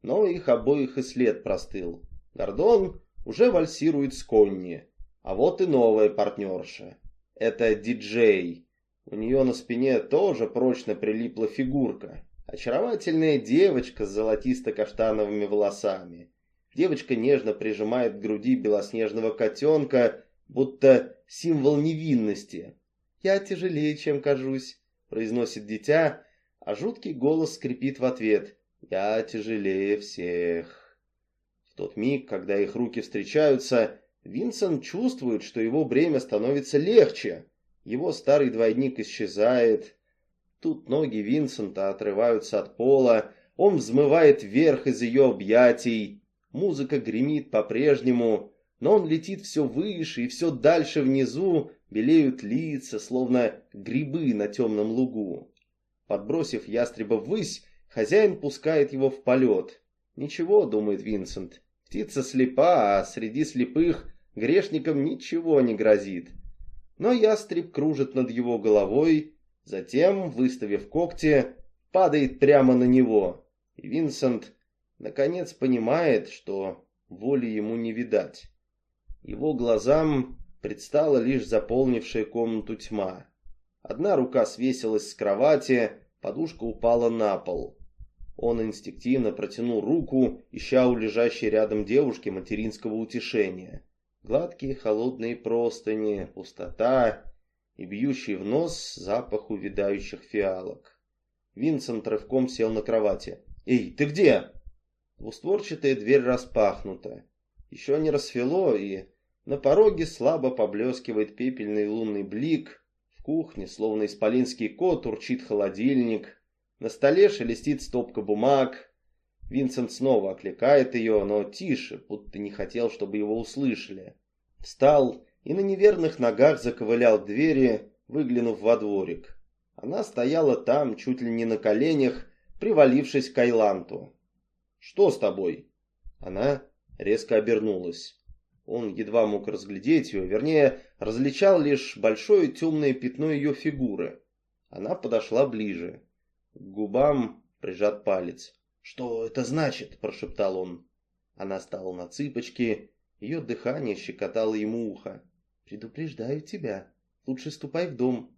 но их обоих и след простыл. Гордон уже вальсирует с Конни, а вот и новая партнерша. Это диджей. У нее на спине тоже прочно прилипла фигурка. Очаровательная девочка с золотисто-каштановыми волосами. Девочка нежно прижимает к груди белоснежного котенка, будто символ невинности. «Я тяжелее, чем кажусь», — произносит дитя, а жуткий голос скрипит в ответ. Я тяжелее всех. В тот миг, когда их руки встречаются, Винсент чувствует, что его бремя становится легче. Его старый двойник исчезает. Тут ноги Винсента отрываются от пола, он взмывает вверх из ее объятий. Музыка гремит по-прежнему, но он летит все выше и все дальше внизу, белеют лица, словно грибы на темном лугу. Подбросив ястреба ввысь, Хозяин пускает его в полет. Ничего, думает Винсент, птица слепа, а среди слепых грешникам ничего не грозит. Но ястреб кружит над его головой, затем, выставив когти, падает прямо на него. И Винсент наконец понимает, что воли ему не видать. Его глазам предстала лишь заполнившая комнату тьма. Одна рука свесилась с кровати, подушка упала на пол. Он инстинктивно протянул руку, ища у лежащей рядом девушки материнского утешения. Гладкие холодные простыни, пустота и бьющий в нос запах увядающих фиалок. Винсент рывком сел на кровати. «Эй, ты где?» Двустворчатая дверь распахнута. Еще не рассвело, и на пороге слабо поблескивает пепельный лунный блик. В кухне, словно исполинский кот, урчит холодильник. На столе шелестит стопка бумаг. Винсент снова окликает ее, но тише, будто не хотел, чтобы его услышали. Встал и на неверных ногах заковылял двери, выглянув во дворик. Она стояла там, чуть ли не на коленях, привалившись к Айланту. «Что с тобой?» Она резко обернулась. Он едва мог разглядеть ее, вернее, различал лишь большое темное пятно ее фигуры. Она подошла ближе. К губам прижат палец. «Что это значит?» – прошептал он. Она стала на цыпочки, ее дыхание щекотало ему ухо. «Предупреждаю тебя. Лучше ступай в дом».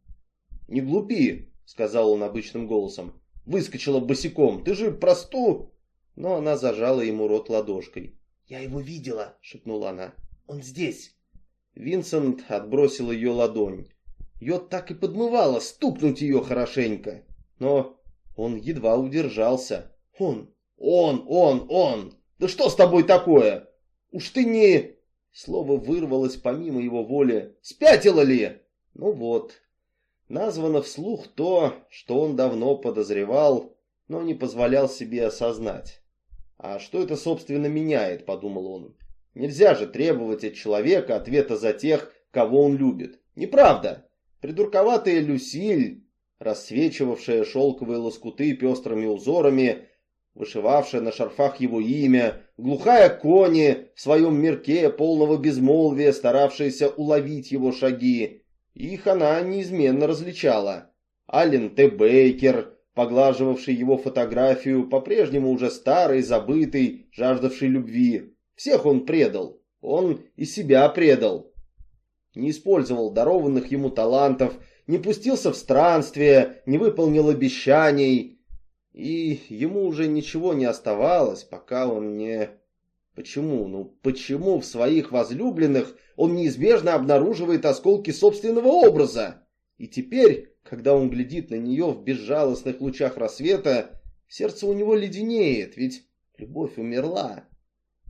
«Не глупи!» – сказал он обычным голосом. «Выскочила босиком. Ты же просту!» Но она зажала ему рот ладошкой. «Я его видела!» – шепнула она. «Он здесь!» Винсент отбросил ее ладонь. Ее так и подмывало стукнуть ее хорошенько. Но он едва удержался. «Он! Он! Он! Он!» Да что с тобой такое? Уж ты не...» Слово вырвалось помимо его воли. «Спятила ли?» Ну вот. Названо вслух то, что он давно подозревал, но не позволял себе осознать. «А что это, собственно, меняет?» – подумал он. «Нельзя же требовать от человека ответа за тех, кого он любит. Неправда. Придурковатая Люсиль, рассвечивавшая шелковые лоскуты пестрыми узорами, вышивавшая на шарфах его имя, глухая кони в своем мирке полного безмолвия, старавшаяся уловить его шаги. Их она неизменно различала. Аллен Т. Бейкер, поглаживавший его фотографию, по-прежнему уже старый, забытый, жаждавший любви. Всех он предал. Он и себя предал. Не использовал дарованных ему талантов, не пустился в странствие, не выполнил обещаний. И ему уже ничего не оставалось, пока он не... Почему? Ну почему в своих возлюбленных он неизбежно обнаруживает осколки собственного образа? И теперь, когда он глядит на нее в безжалостных лучах рассвета, сердце у него леденеет, ведь любовь умерла.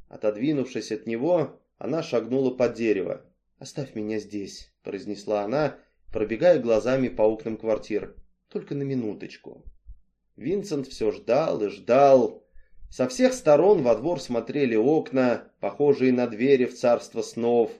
Отодвинувшись от него, она шагнула под дерево. «Оставь меня здесь», — произнесла она, пробегая глазами по окнам квартир. «Только на минуточку». Винсент все ждал и ждал. Со всех сторон во двор смотрели окна, похожие на двери в царство снов,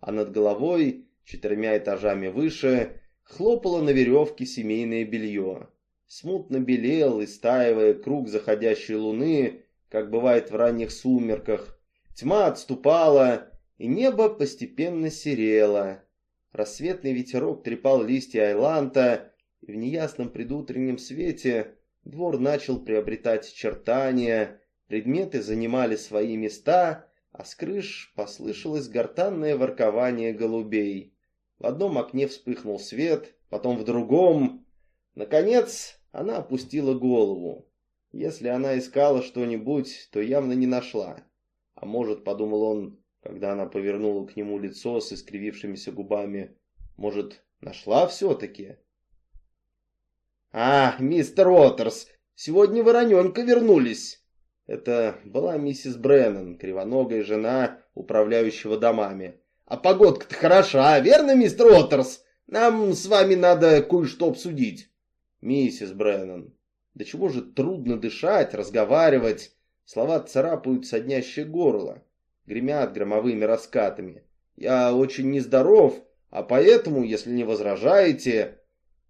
а над головой, четырьмя этажами выше, хлопало на веревке семейное белье. Смутно белел, истаивая круг заходящей луны, как бывает в ранних сумерках. Тьма отступала, и небо постепенно серело. Рассветный ветерок трепал листья айланта, и в неясном предутреннем свете двор начал приобретать очертания, предметы занимали свои места, а с крыш послышалось гортанное воркование голубей. В одном окне вспыхнул свет, потом в другом. Наконец она опустила голову. Если она искала что-нибудь, то явно не нашла. А может, подумал он, когда она повернула к нему лицо с искривившимися губами. Может, нашла все-таки? «А, мистер Уотерс, сегодня вороненка вернулись!» Это была миссис Бреннан, кривоногая жена управляющего домами. «А погодка-то хороша, верно, мистер Уотерс? Нам с вами надо кое-что обсудить». «Миссис Бреннан, да чего же трудно дышать, разговаривать?» Слова царапают соднящее горло гремят громовыми раскатами. Я очень нездоров, а поэтому, если не возражаете...»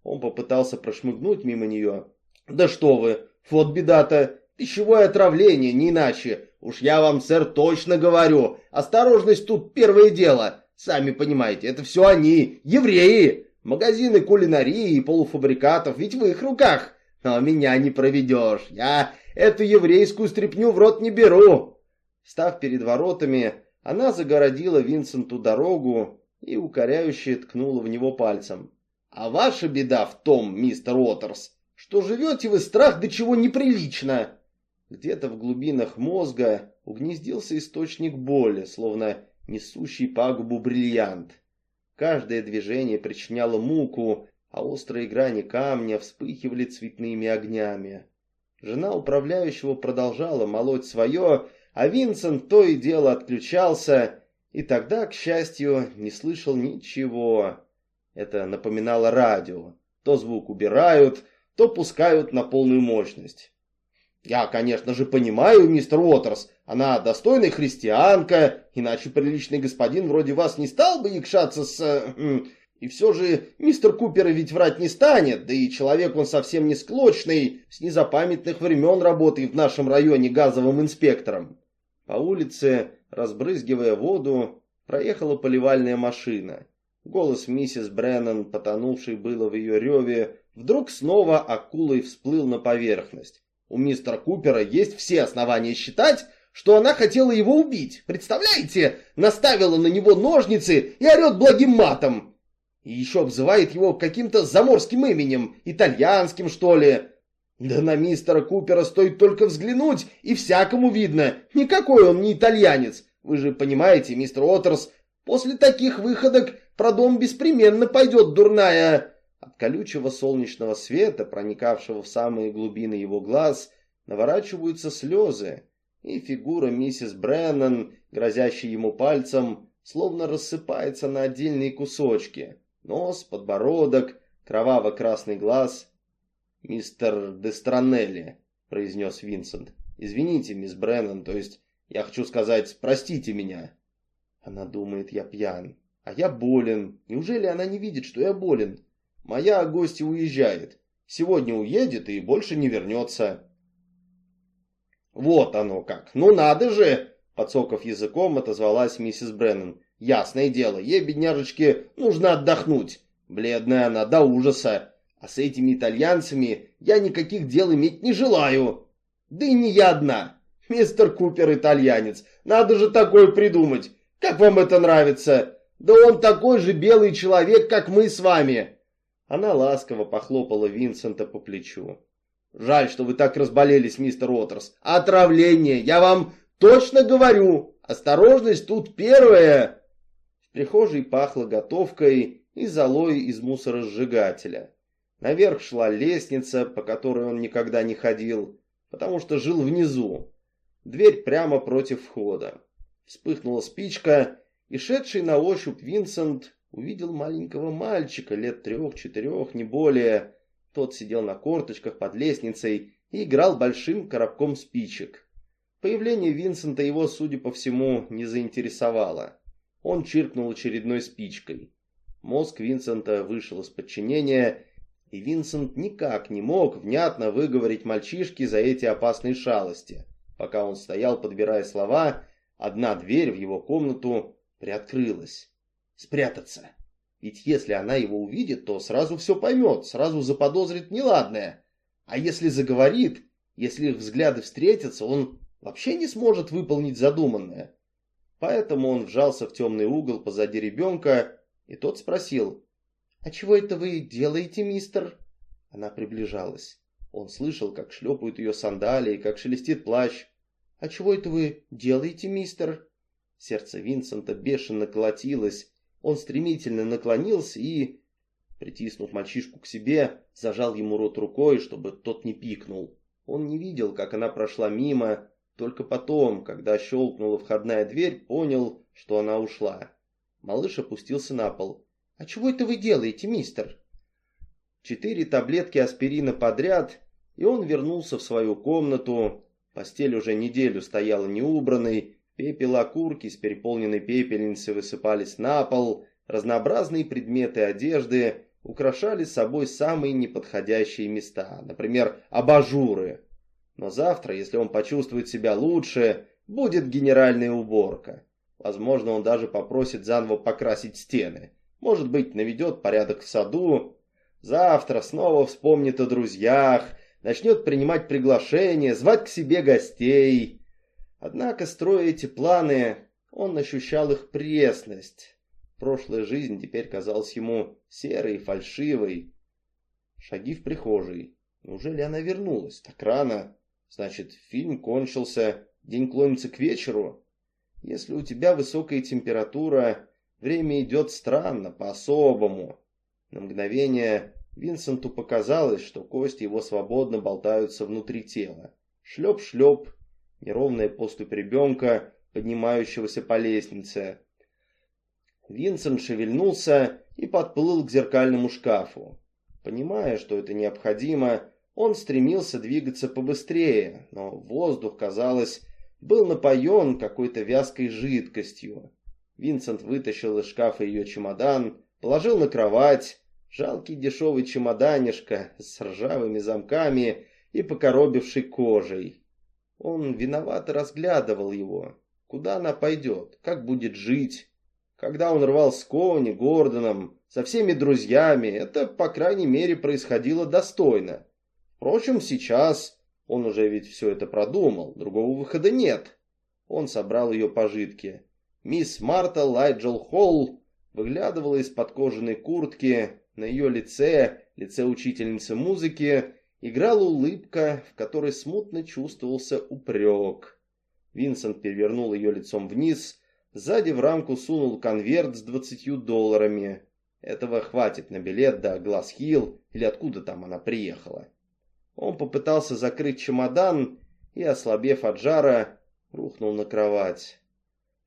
Он попытался прошмыгнуть мимо нее. «Да что вы, вот беда-то, пищевое отравление, не иначе. Уж я вам, сэр, точно говорю, осторожность тут первое дело. Сами понимаете, это все они, евреи. Магазины кулинарии и полуфабрикатов, ведь в их руках. Но меня не проведешь, я эту еврейскую стряпню в рот не беру. Став перед воротами, она загородила Винсенту дорогу и укоряюще ткнула в него пальцем. «А ваша беда в том, мистер Уотерс, что живете вы страх до чего неприлично!» Где-то в глубинах мозга угнездился источник боли, словно несущий пагубу бриллиант. Каждое движение причиняло муку, а острые грани камня вспыхивали цветными огнями. Жена управляющего продолжала молоть свое, а Винсент то и дело отключался, и тогда, к счастью, не слышал ничего. Это напоминало радио. То звук убирают, то пускают на полную мощность. Я, конечно же, понимаю, мистер Уотерс, она достойная христианка, иначе приличный господин вроде вас не стал бы якшаться с... Э, и все же мистер Купер ведь врать не станет, да и человек он совсем не склочный, с незапамятных времен работает в нашем районе газовым инспектором. По улице, разбрызгивая воду, проехала поливальная машина. Голос миссис Бреннан, потонувший было в ее реве, вдруг снова акулой всплыл на поверхность. У мистера Купера есть все основания считать, что она хотела его убить. Представляете? Наставила на него ножницы и орет благим матом. И еще обзывает его каким-то заморским именем, итальянским, что ли. Да на мистера Купера стоит только взглянуть, и всякому видно, никакой он не итальянец. Вы же понимаете, мистер Отерс, после таких выходок про дом беспременно пойдет дурная... От колючего солнечного света, проникавшего в самые глубины его глаз, наворачиваются слезы. и фигура миссис Бреннан, грозящая ему пальцем, словно рассыпается на отдельные кусочки. Нос, подбородок, кроваво-красный глаз. «Мистер Дестранелли», — произнес Винсент. «Извините, мисс Бреннан, то есть я хочу сказать, простите меня». Она думает, я пьян. А я болен. Неужели она не видит, что я болен? Моя гостья уезжает. Сегодня уедет и больше не вернется. Вот оно как. Ну надо же! Подсоков языком, отозвалась миссис Бреннан. Ясное дело, ей, бедняжечке, нужно отдохнуть. Бледная она до ужаса. А с этими итальянцами я никаких дел иметь не желаю. Да и не я одна. Мистер Купер итальянец. Надо же такое придумать. Как вам это нравится? Да он такой же белый человек, как мы с вами. Она ласково похлопала Винсента по плечу. Жаль, что вы так разболелись, мистер Уотерс. Отравление, я вам Точно говорю, осторожность тут первая. В прихожей пахло готовкой и золой из мусоросжигателя. Наверх шла лестница, по которой он никогда не ходил, потому что жил внизу. Дверь прямо против входа. Вспыхнула спичка, и шедший на ощупь Винсент увидел маленького мальчика лет трех-четырех, не более. Тот сидел на корточках под лестницей и играл большим коробком спичек. Появление Винсента его, судя по всему, не заинтересовало. Он чиркнул очередной спичкой. Мозг Винсента вышел из подчинения, и Винсент никак не мог внятно выговорить мальчишке за эти опасные шалости. Пока он стоял, подбирая слова, одна дверь в его комнату приоткрылась. Спрятаться. Ведь если она его увидит, то сразу все поймет, сразу заподозрит неладное. А если заговорит, если их взгляды встретятся, он вообще не сможет выполнить задуманное. Поэтому он вжался в темный угол позади ребенка, и тот спросил, «А чего это вы делаете, мистер?» Она приближалась. Он слышал, как шлепают ее сандалии, как шелестит плащ. «А чего это вы делаете, мистер?» Сердце Винсента бешено колотилось. Он стремительно наклонился и, притиснув мальчишку к себе, зажал ему рот рукой, чтобы тот не пикнул. Он не видел, как она прошла мимо, только потом, когда щелкнула входная дверь, понял, что она ушла. Малыш опустился на пол. «А чего это вы делаете, мистер?» Четыре таблетки аспирина подряд, и он вернулся в свою комнату. Постель уже неделю стояла неубранной, пепел окурки с переполненной пепельницы высыпались на пол, разнообразные предметы одежды украшали собой самые неподходящие места, например, абажуры. Но завтра, если он почувствует себя лучше, будет генеральная уборка. Возможно, он даже попросит заново покрасить стены. Может быть, наведет порядок в саду. Завтра снова вспомнит о друзьях, начнет принимать приглашения, звать к себе гостей. Однако, строя эти планы, он ощущал их пресность. Прошлая жизнь теперь казалась ему серой и фальшивой. Шаги в прихожей. Неужели она вернулась так рано? Значит, фильм кончился, день клонится к вечеру. Если у тебя высокая температура, время идет странно, по-особому. На мгновение Винсенту показалось, что кости его свободно болтаются внутри тела. Шлеп-шлеп, неровная поступь ребенка, поднимающегося по лестнице. Винсент шевельнулся и подплыл к зеркальному шкафу. Понимая, что это необходимо, он стремился двигаться побыстрее, но воздух, казалось, был напоен какой-то вязкой жидкостью. Винсент вытащил из шкафа ее чемодан, положил на кровать. Жалкий дешевый чемоданишко с ржавыми замками и покоробившей кожей. Он виновато разглядывал его. Куда она пойдет? Как будет жить? Когда он рвал с Кони, Гордоном, со всеми друзьями, это, по крайней мере, происходило достойно. Впрочем, сейчас он уже ведь все это продумал, другого выхода нет. Он собрал ее пожитки. Мисс Марта Лайджел Холл выглядывала из-под кожаной куртки, на ее лице, лице учительницы музыки, играла улыбка, в которой смутно чувствовался упрек. Винсент перевернул ее лицом вниз, сзади в рамку сунул конверт с двадцатью долларами. Этого хватит на билет до Глаз-Хилл или откуда там она приехала. Он попытался закрыть чемодан и, ослабев от жара, рухнул на кровать.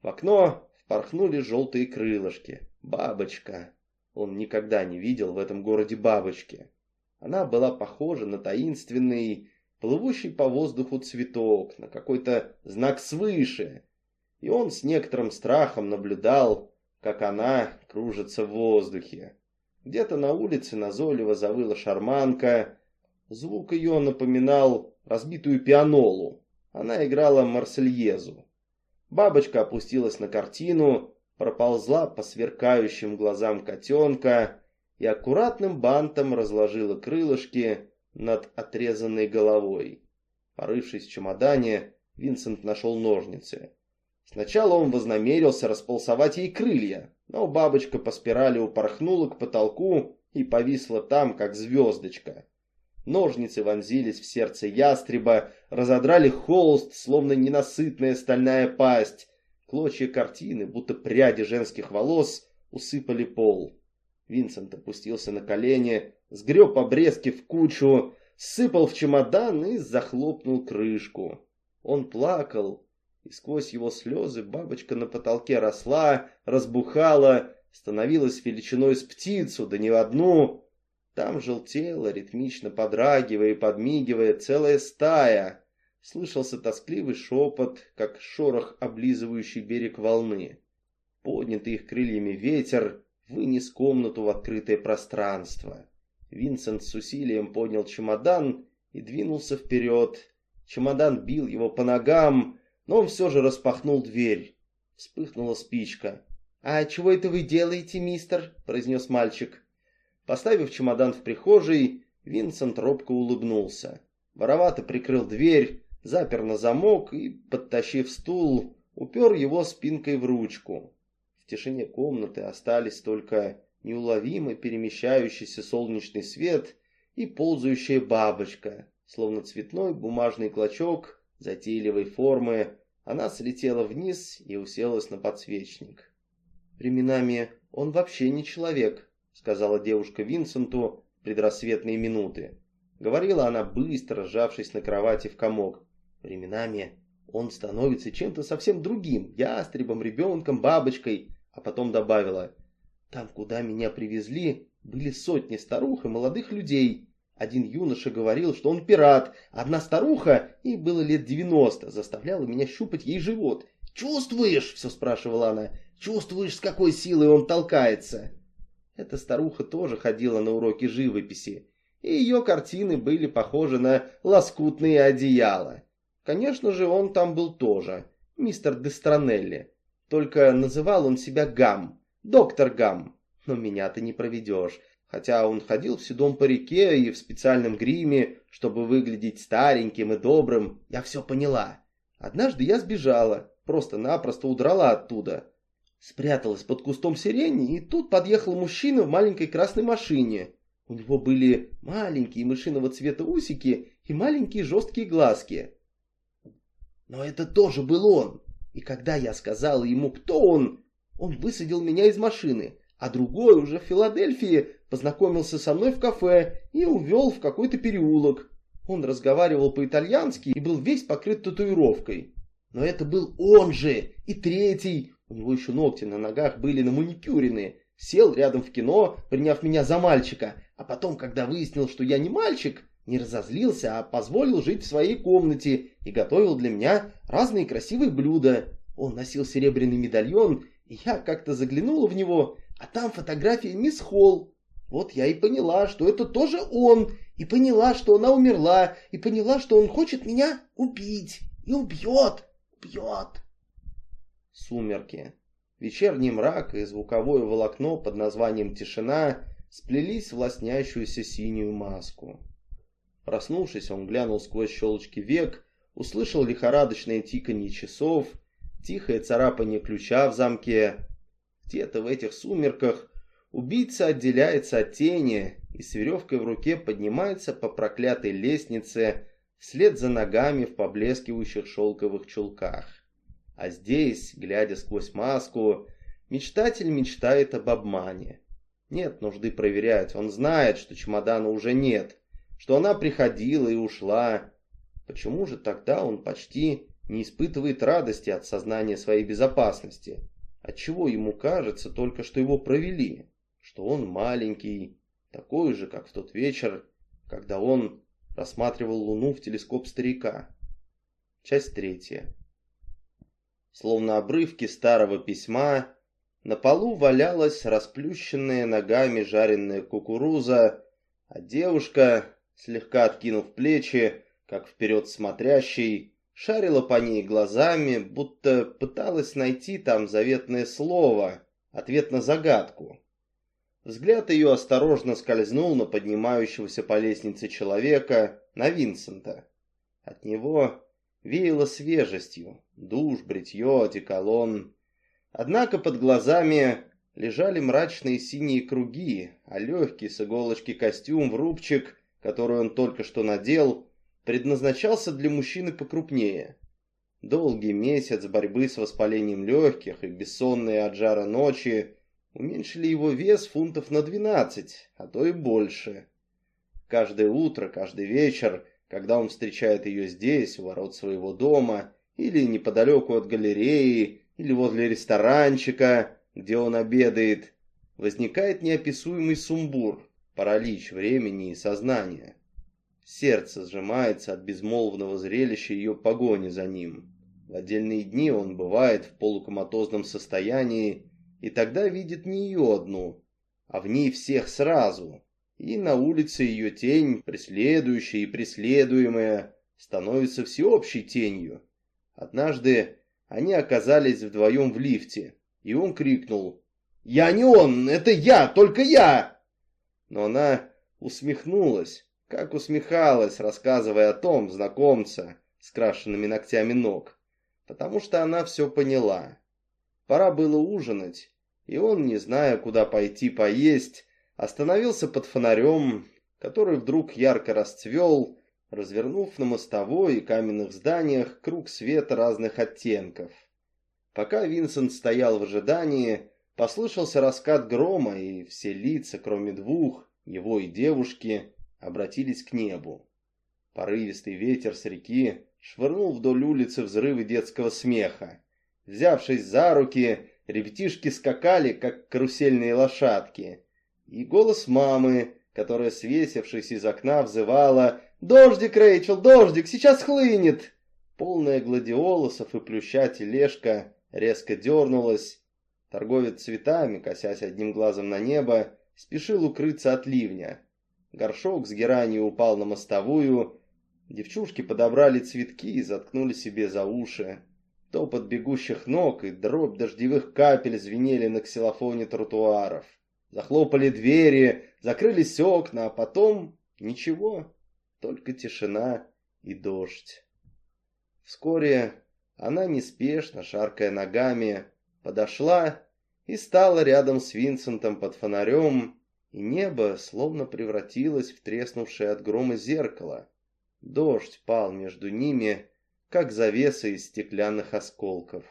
В окно впорхнули желтые крылышки. Бабочка. Он никогда не видел в этом городе бабочки. Она была похожа на таинственный, плывущий по воздуху цветок, на какой-то знак свыше. И он с некоторым страхом наблюдал, как она кружится в воздухе. Где-то на улице назойливо завыла шарманка. Звук ее напоминал разбитую пианолу. Она играла Марсельезу. Бабочка опустилась на картину, проползла по сверкающим глазам котенка и аккуратным бантом разложила крылышки над отрезанной головой. Порывшись в чемодане, Винсент нашел ножницы. Сначала он вознамерился располосовать ей крылья, но бабочка по спирали упорхнула к потолку и повисла там, как звездочка. Ножницы вонзились в сердце ястреба, разодрали холст, словно ненасытная стальная пасть. Клочья картины, будто пряди женских волос, усыпали пол. Винсент опустился на колени, сгреб обрезки в кучу, сыпал в чемодан и захлопнул крышку. Он плакал, и сквозь его слезы бабочка на потолке росла, разбухала, становилась величиной с птицу, да не в одну. Там желтела, ритмично подрагивая и подмигивая, целая стая. Слышался тоскливый шепот, как шорох, облизывающий берег волны. Поднятый их крыльями ветер вынес комнату в открытое пространство. Винсент с усилием поднял чемодан и двинулся вперед. Чемодан бил его по ногам, но он все же распахнул дверь. Вспыхнула спичка. «А чего это вы делаете, мистер?» – произнес мальчик. Поставив чемодан в прихожей, Винсент робко улыбнулся. Воровато прикрыл дверь, запер на замок и, подтащив стул, упер его спинкой в ручку. В тишине комнаты остались только неуловимо перемещающийся солнечный свет и ползающая бабочка, словно цветной бумажный клочок затейливой формы, она слетела вниз и уселась на подсвечник. «Временами он вообще не человек», — сказала девушка Винсенту в предрассветные минуты. Говорила она быстро, сжавшись на кровати в комок. «Временами он становится чем-то совсем другим, ястребом, ребенком, бабочкой», а потом добавила, «Там, куда меня привезли, были сотни старух и молодых людей, один юноша говорил, что он пират, одна старуха, ей было лет девяносто, заставляла меня щупать ей живот. «Чувствуешь?» — все спрашивала она. «Чувствуешь, с какой силой он толкается?» Эта старуха тоже ходила на уроки живописи, и ее картины были похожи на лоскутные одеяла. Конечно же, он там был тоже, мистер Дестранелли. Только называл он себя Гам, доктор Гам. Но меня ты не проведешь. Хотя он ходил в седом парике и в специальном гриме, чтобы выглядеть стареньким и добрым, я все поняла. Однажды я сбежала, просто-напросто удрала оттуда. Спряталась под кустом сирени, и тут подъехал мужчина в маленькой красной машине. У него были маленькие мышиного цвета усики и маленькие жесткие глазки. Но это тоже был он. И когда я сказала ему, кто он, он высадил меня из машины, а другой уже в Филадельфии познакомился со мной в кафе и увел в какой-то переулок. Он разговаривал по-итальянски и был весь покрыт татуировкой. Но это был он же, и третий, у него еще ногти на ногах были на маникюренные, сел рядом в кино, приняв меня за мальчика, а потом, когда выяснил, что я не мальчик, не разозлился, а позволил жить в своей комнате и готовил для меня разные красивые блюда. Он носил серебряный медальон, и я как-то заглянула в него, а там фотография мисс Холл. Вот я и поняла, что это тоже он, и поняла, что она умерла, и поняла, что он хочет меня убить. И убьет, убьет. Сумерки. Вечерний мрак и звуковое волокно под названием «Тишина» сплелись в лоснящуюся синюю маску. Проснувшись, он глянул сквозь щелочки век, услышал лихорадочное тиканье часов, тихое царапание ключа в замке. Где-то в этих сумерках Убийца отделяется от тени и с веревкой в руке поднимается по проклятой лестнице вслед за ногами в поблескивающих шелковых чулках. А здесь, глядя сквозь маску, мечтатель мечтает об обмане. Нет нужды проверять, он знает, что чемодана уже нет, что она приходила и ушла. Почему же тогда он почти не испытывает радости от сознания своей безопасности, отчего ему кажется только, что его провели, что он маленький, такой же, как в тот вечер, когда он рассматривал Луну в телескоп старика. Часть третья. Словно обрывки старого письма, на полу валялась расплющенная ногами жареная кукуруза, а девушка, слегка откинув плечи, как вперед смотрящий, шарила по ней глазами, будто пыталась найти там заветное слово, ответ на загадку. Взгляд ее осторожно скользнул на поднимающегося по лестнице человека, на Винсента. От него веяло свежестью, душ, бритье, одеколон. Однако под глазами лежали мрачные синие круги, а легкий с иголочки костюм в рубчик, который он только что надел, предназначался для мужчины покрупнее. Долгий месяц борьбы с воспалением легких и бессонные от жара ночи уменьшили его вес фунтов на 12, а то и больше. Каждое утро, каждый вечер, когда он встречает ее здесь, у ворот своего дома, или неподалеку от галереи, или возле ресторанчика, где он обедает, возникает неописуемый сумбур, паралич времени и сознания. Сердце сжимается от безмолвного зрелища ее погони за ним. В отдельные дни он бывает в полукоматозном состоянии, и тогда видит не ее одну, а в ней всех сразу. И на улице ее тень, преследующая и преследуемая, становится всеобщей тенью. Однажды они оказались вдвоем в лифте, и он крикнул «Я не он, это я, только я!» Но она усмехнулась, как усмехалась, рассказывая о том знакомца с крашенными ногтями ног, потому что она все поняла. Пора было ужинать, и он, не зная, куда пойти поесть, остановился под фонарем, который вдруг ярко расцвел, развернув на мостовой и каменных зданиях круг света разных оттенков. Пока Винсент стоял в ожидании, послышался раскат грома, и все лица, кроме двух, его и девушки, обратились к небу. Порывистый ветер с реки швырнул вдоль улицы взрывы детского смеха. Взявшись за руки, ребятишки скакали, как карусельные лошадки. И голос мамы, которая, свесившись из окна, взывала «Дождик, Рэйчел, дождик, сейчас хлынет!» Полная гладиолусов и плюща тележка резко дернулась. Торговец цветами, косясь одним глазом на небо, спешил укрыться от ливня. Горшок с геранью упал на мостовую. Девчушки подобрали цветки и заткнули себе за уши. Топот бегущих ног и дробь дождевых капель звенели на ксилофоне тротуаров. Захлопали двери, закрылись окна, а потом ничего, только тишина и дождь. Вскоре она неспешно, шаркая ногами, подошла и стала рядом с Винсентом под фонарем, и небо словно превратилось в треснувшее от грома зеркало. Дождь пал между ними, как завеса из стеклянных осколков.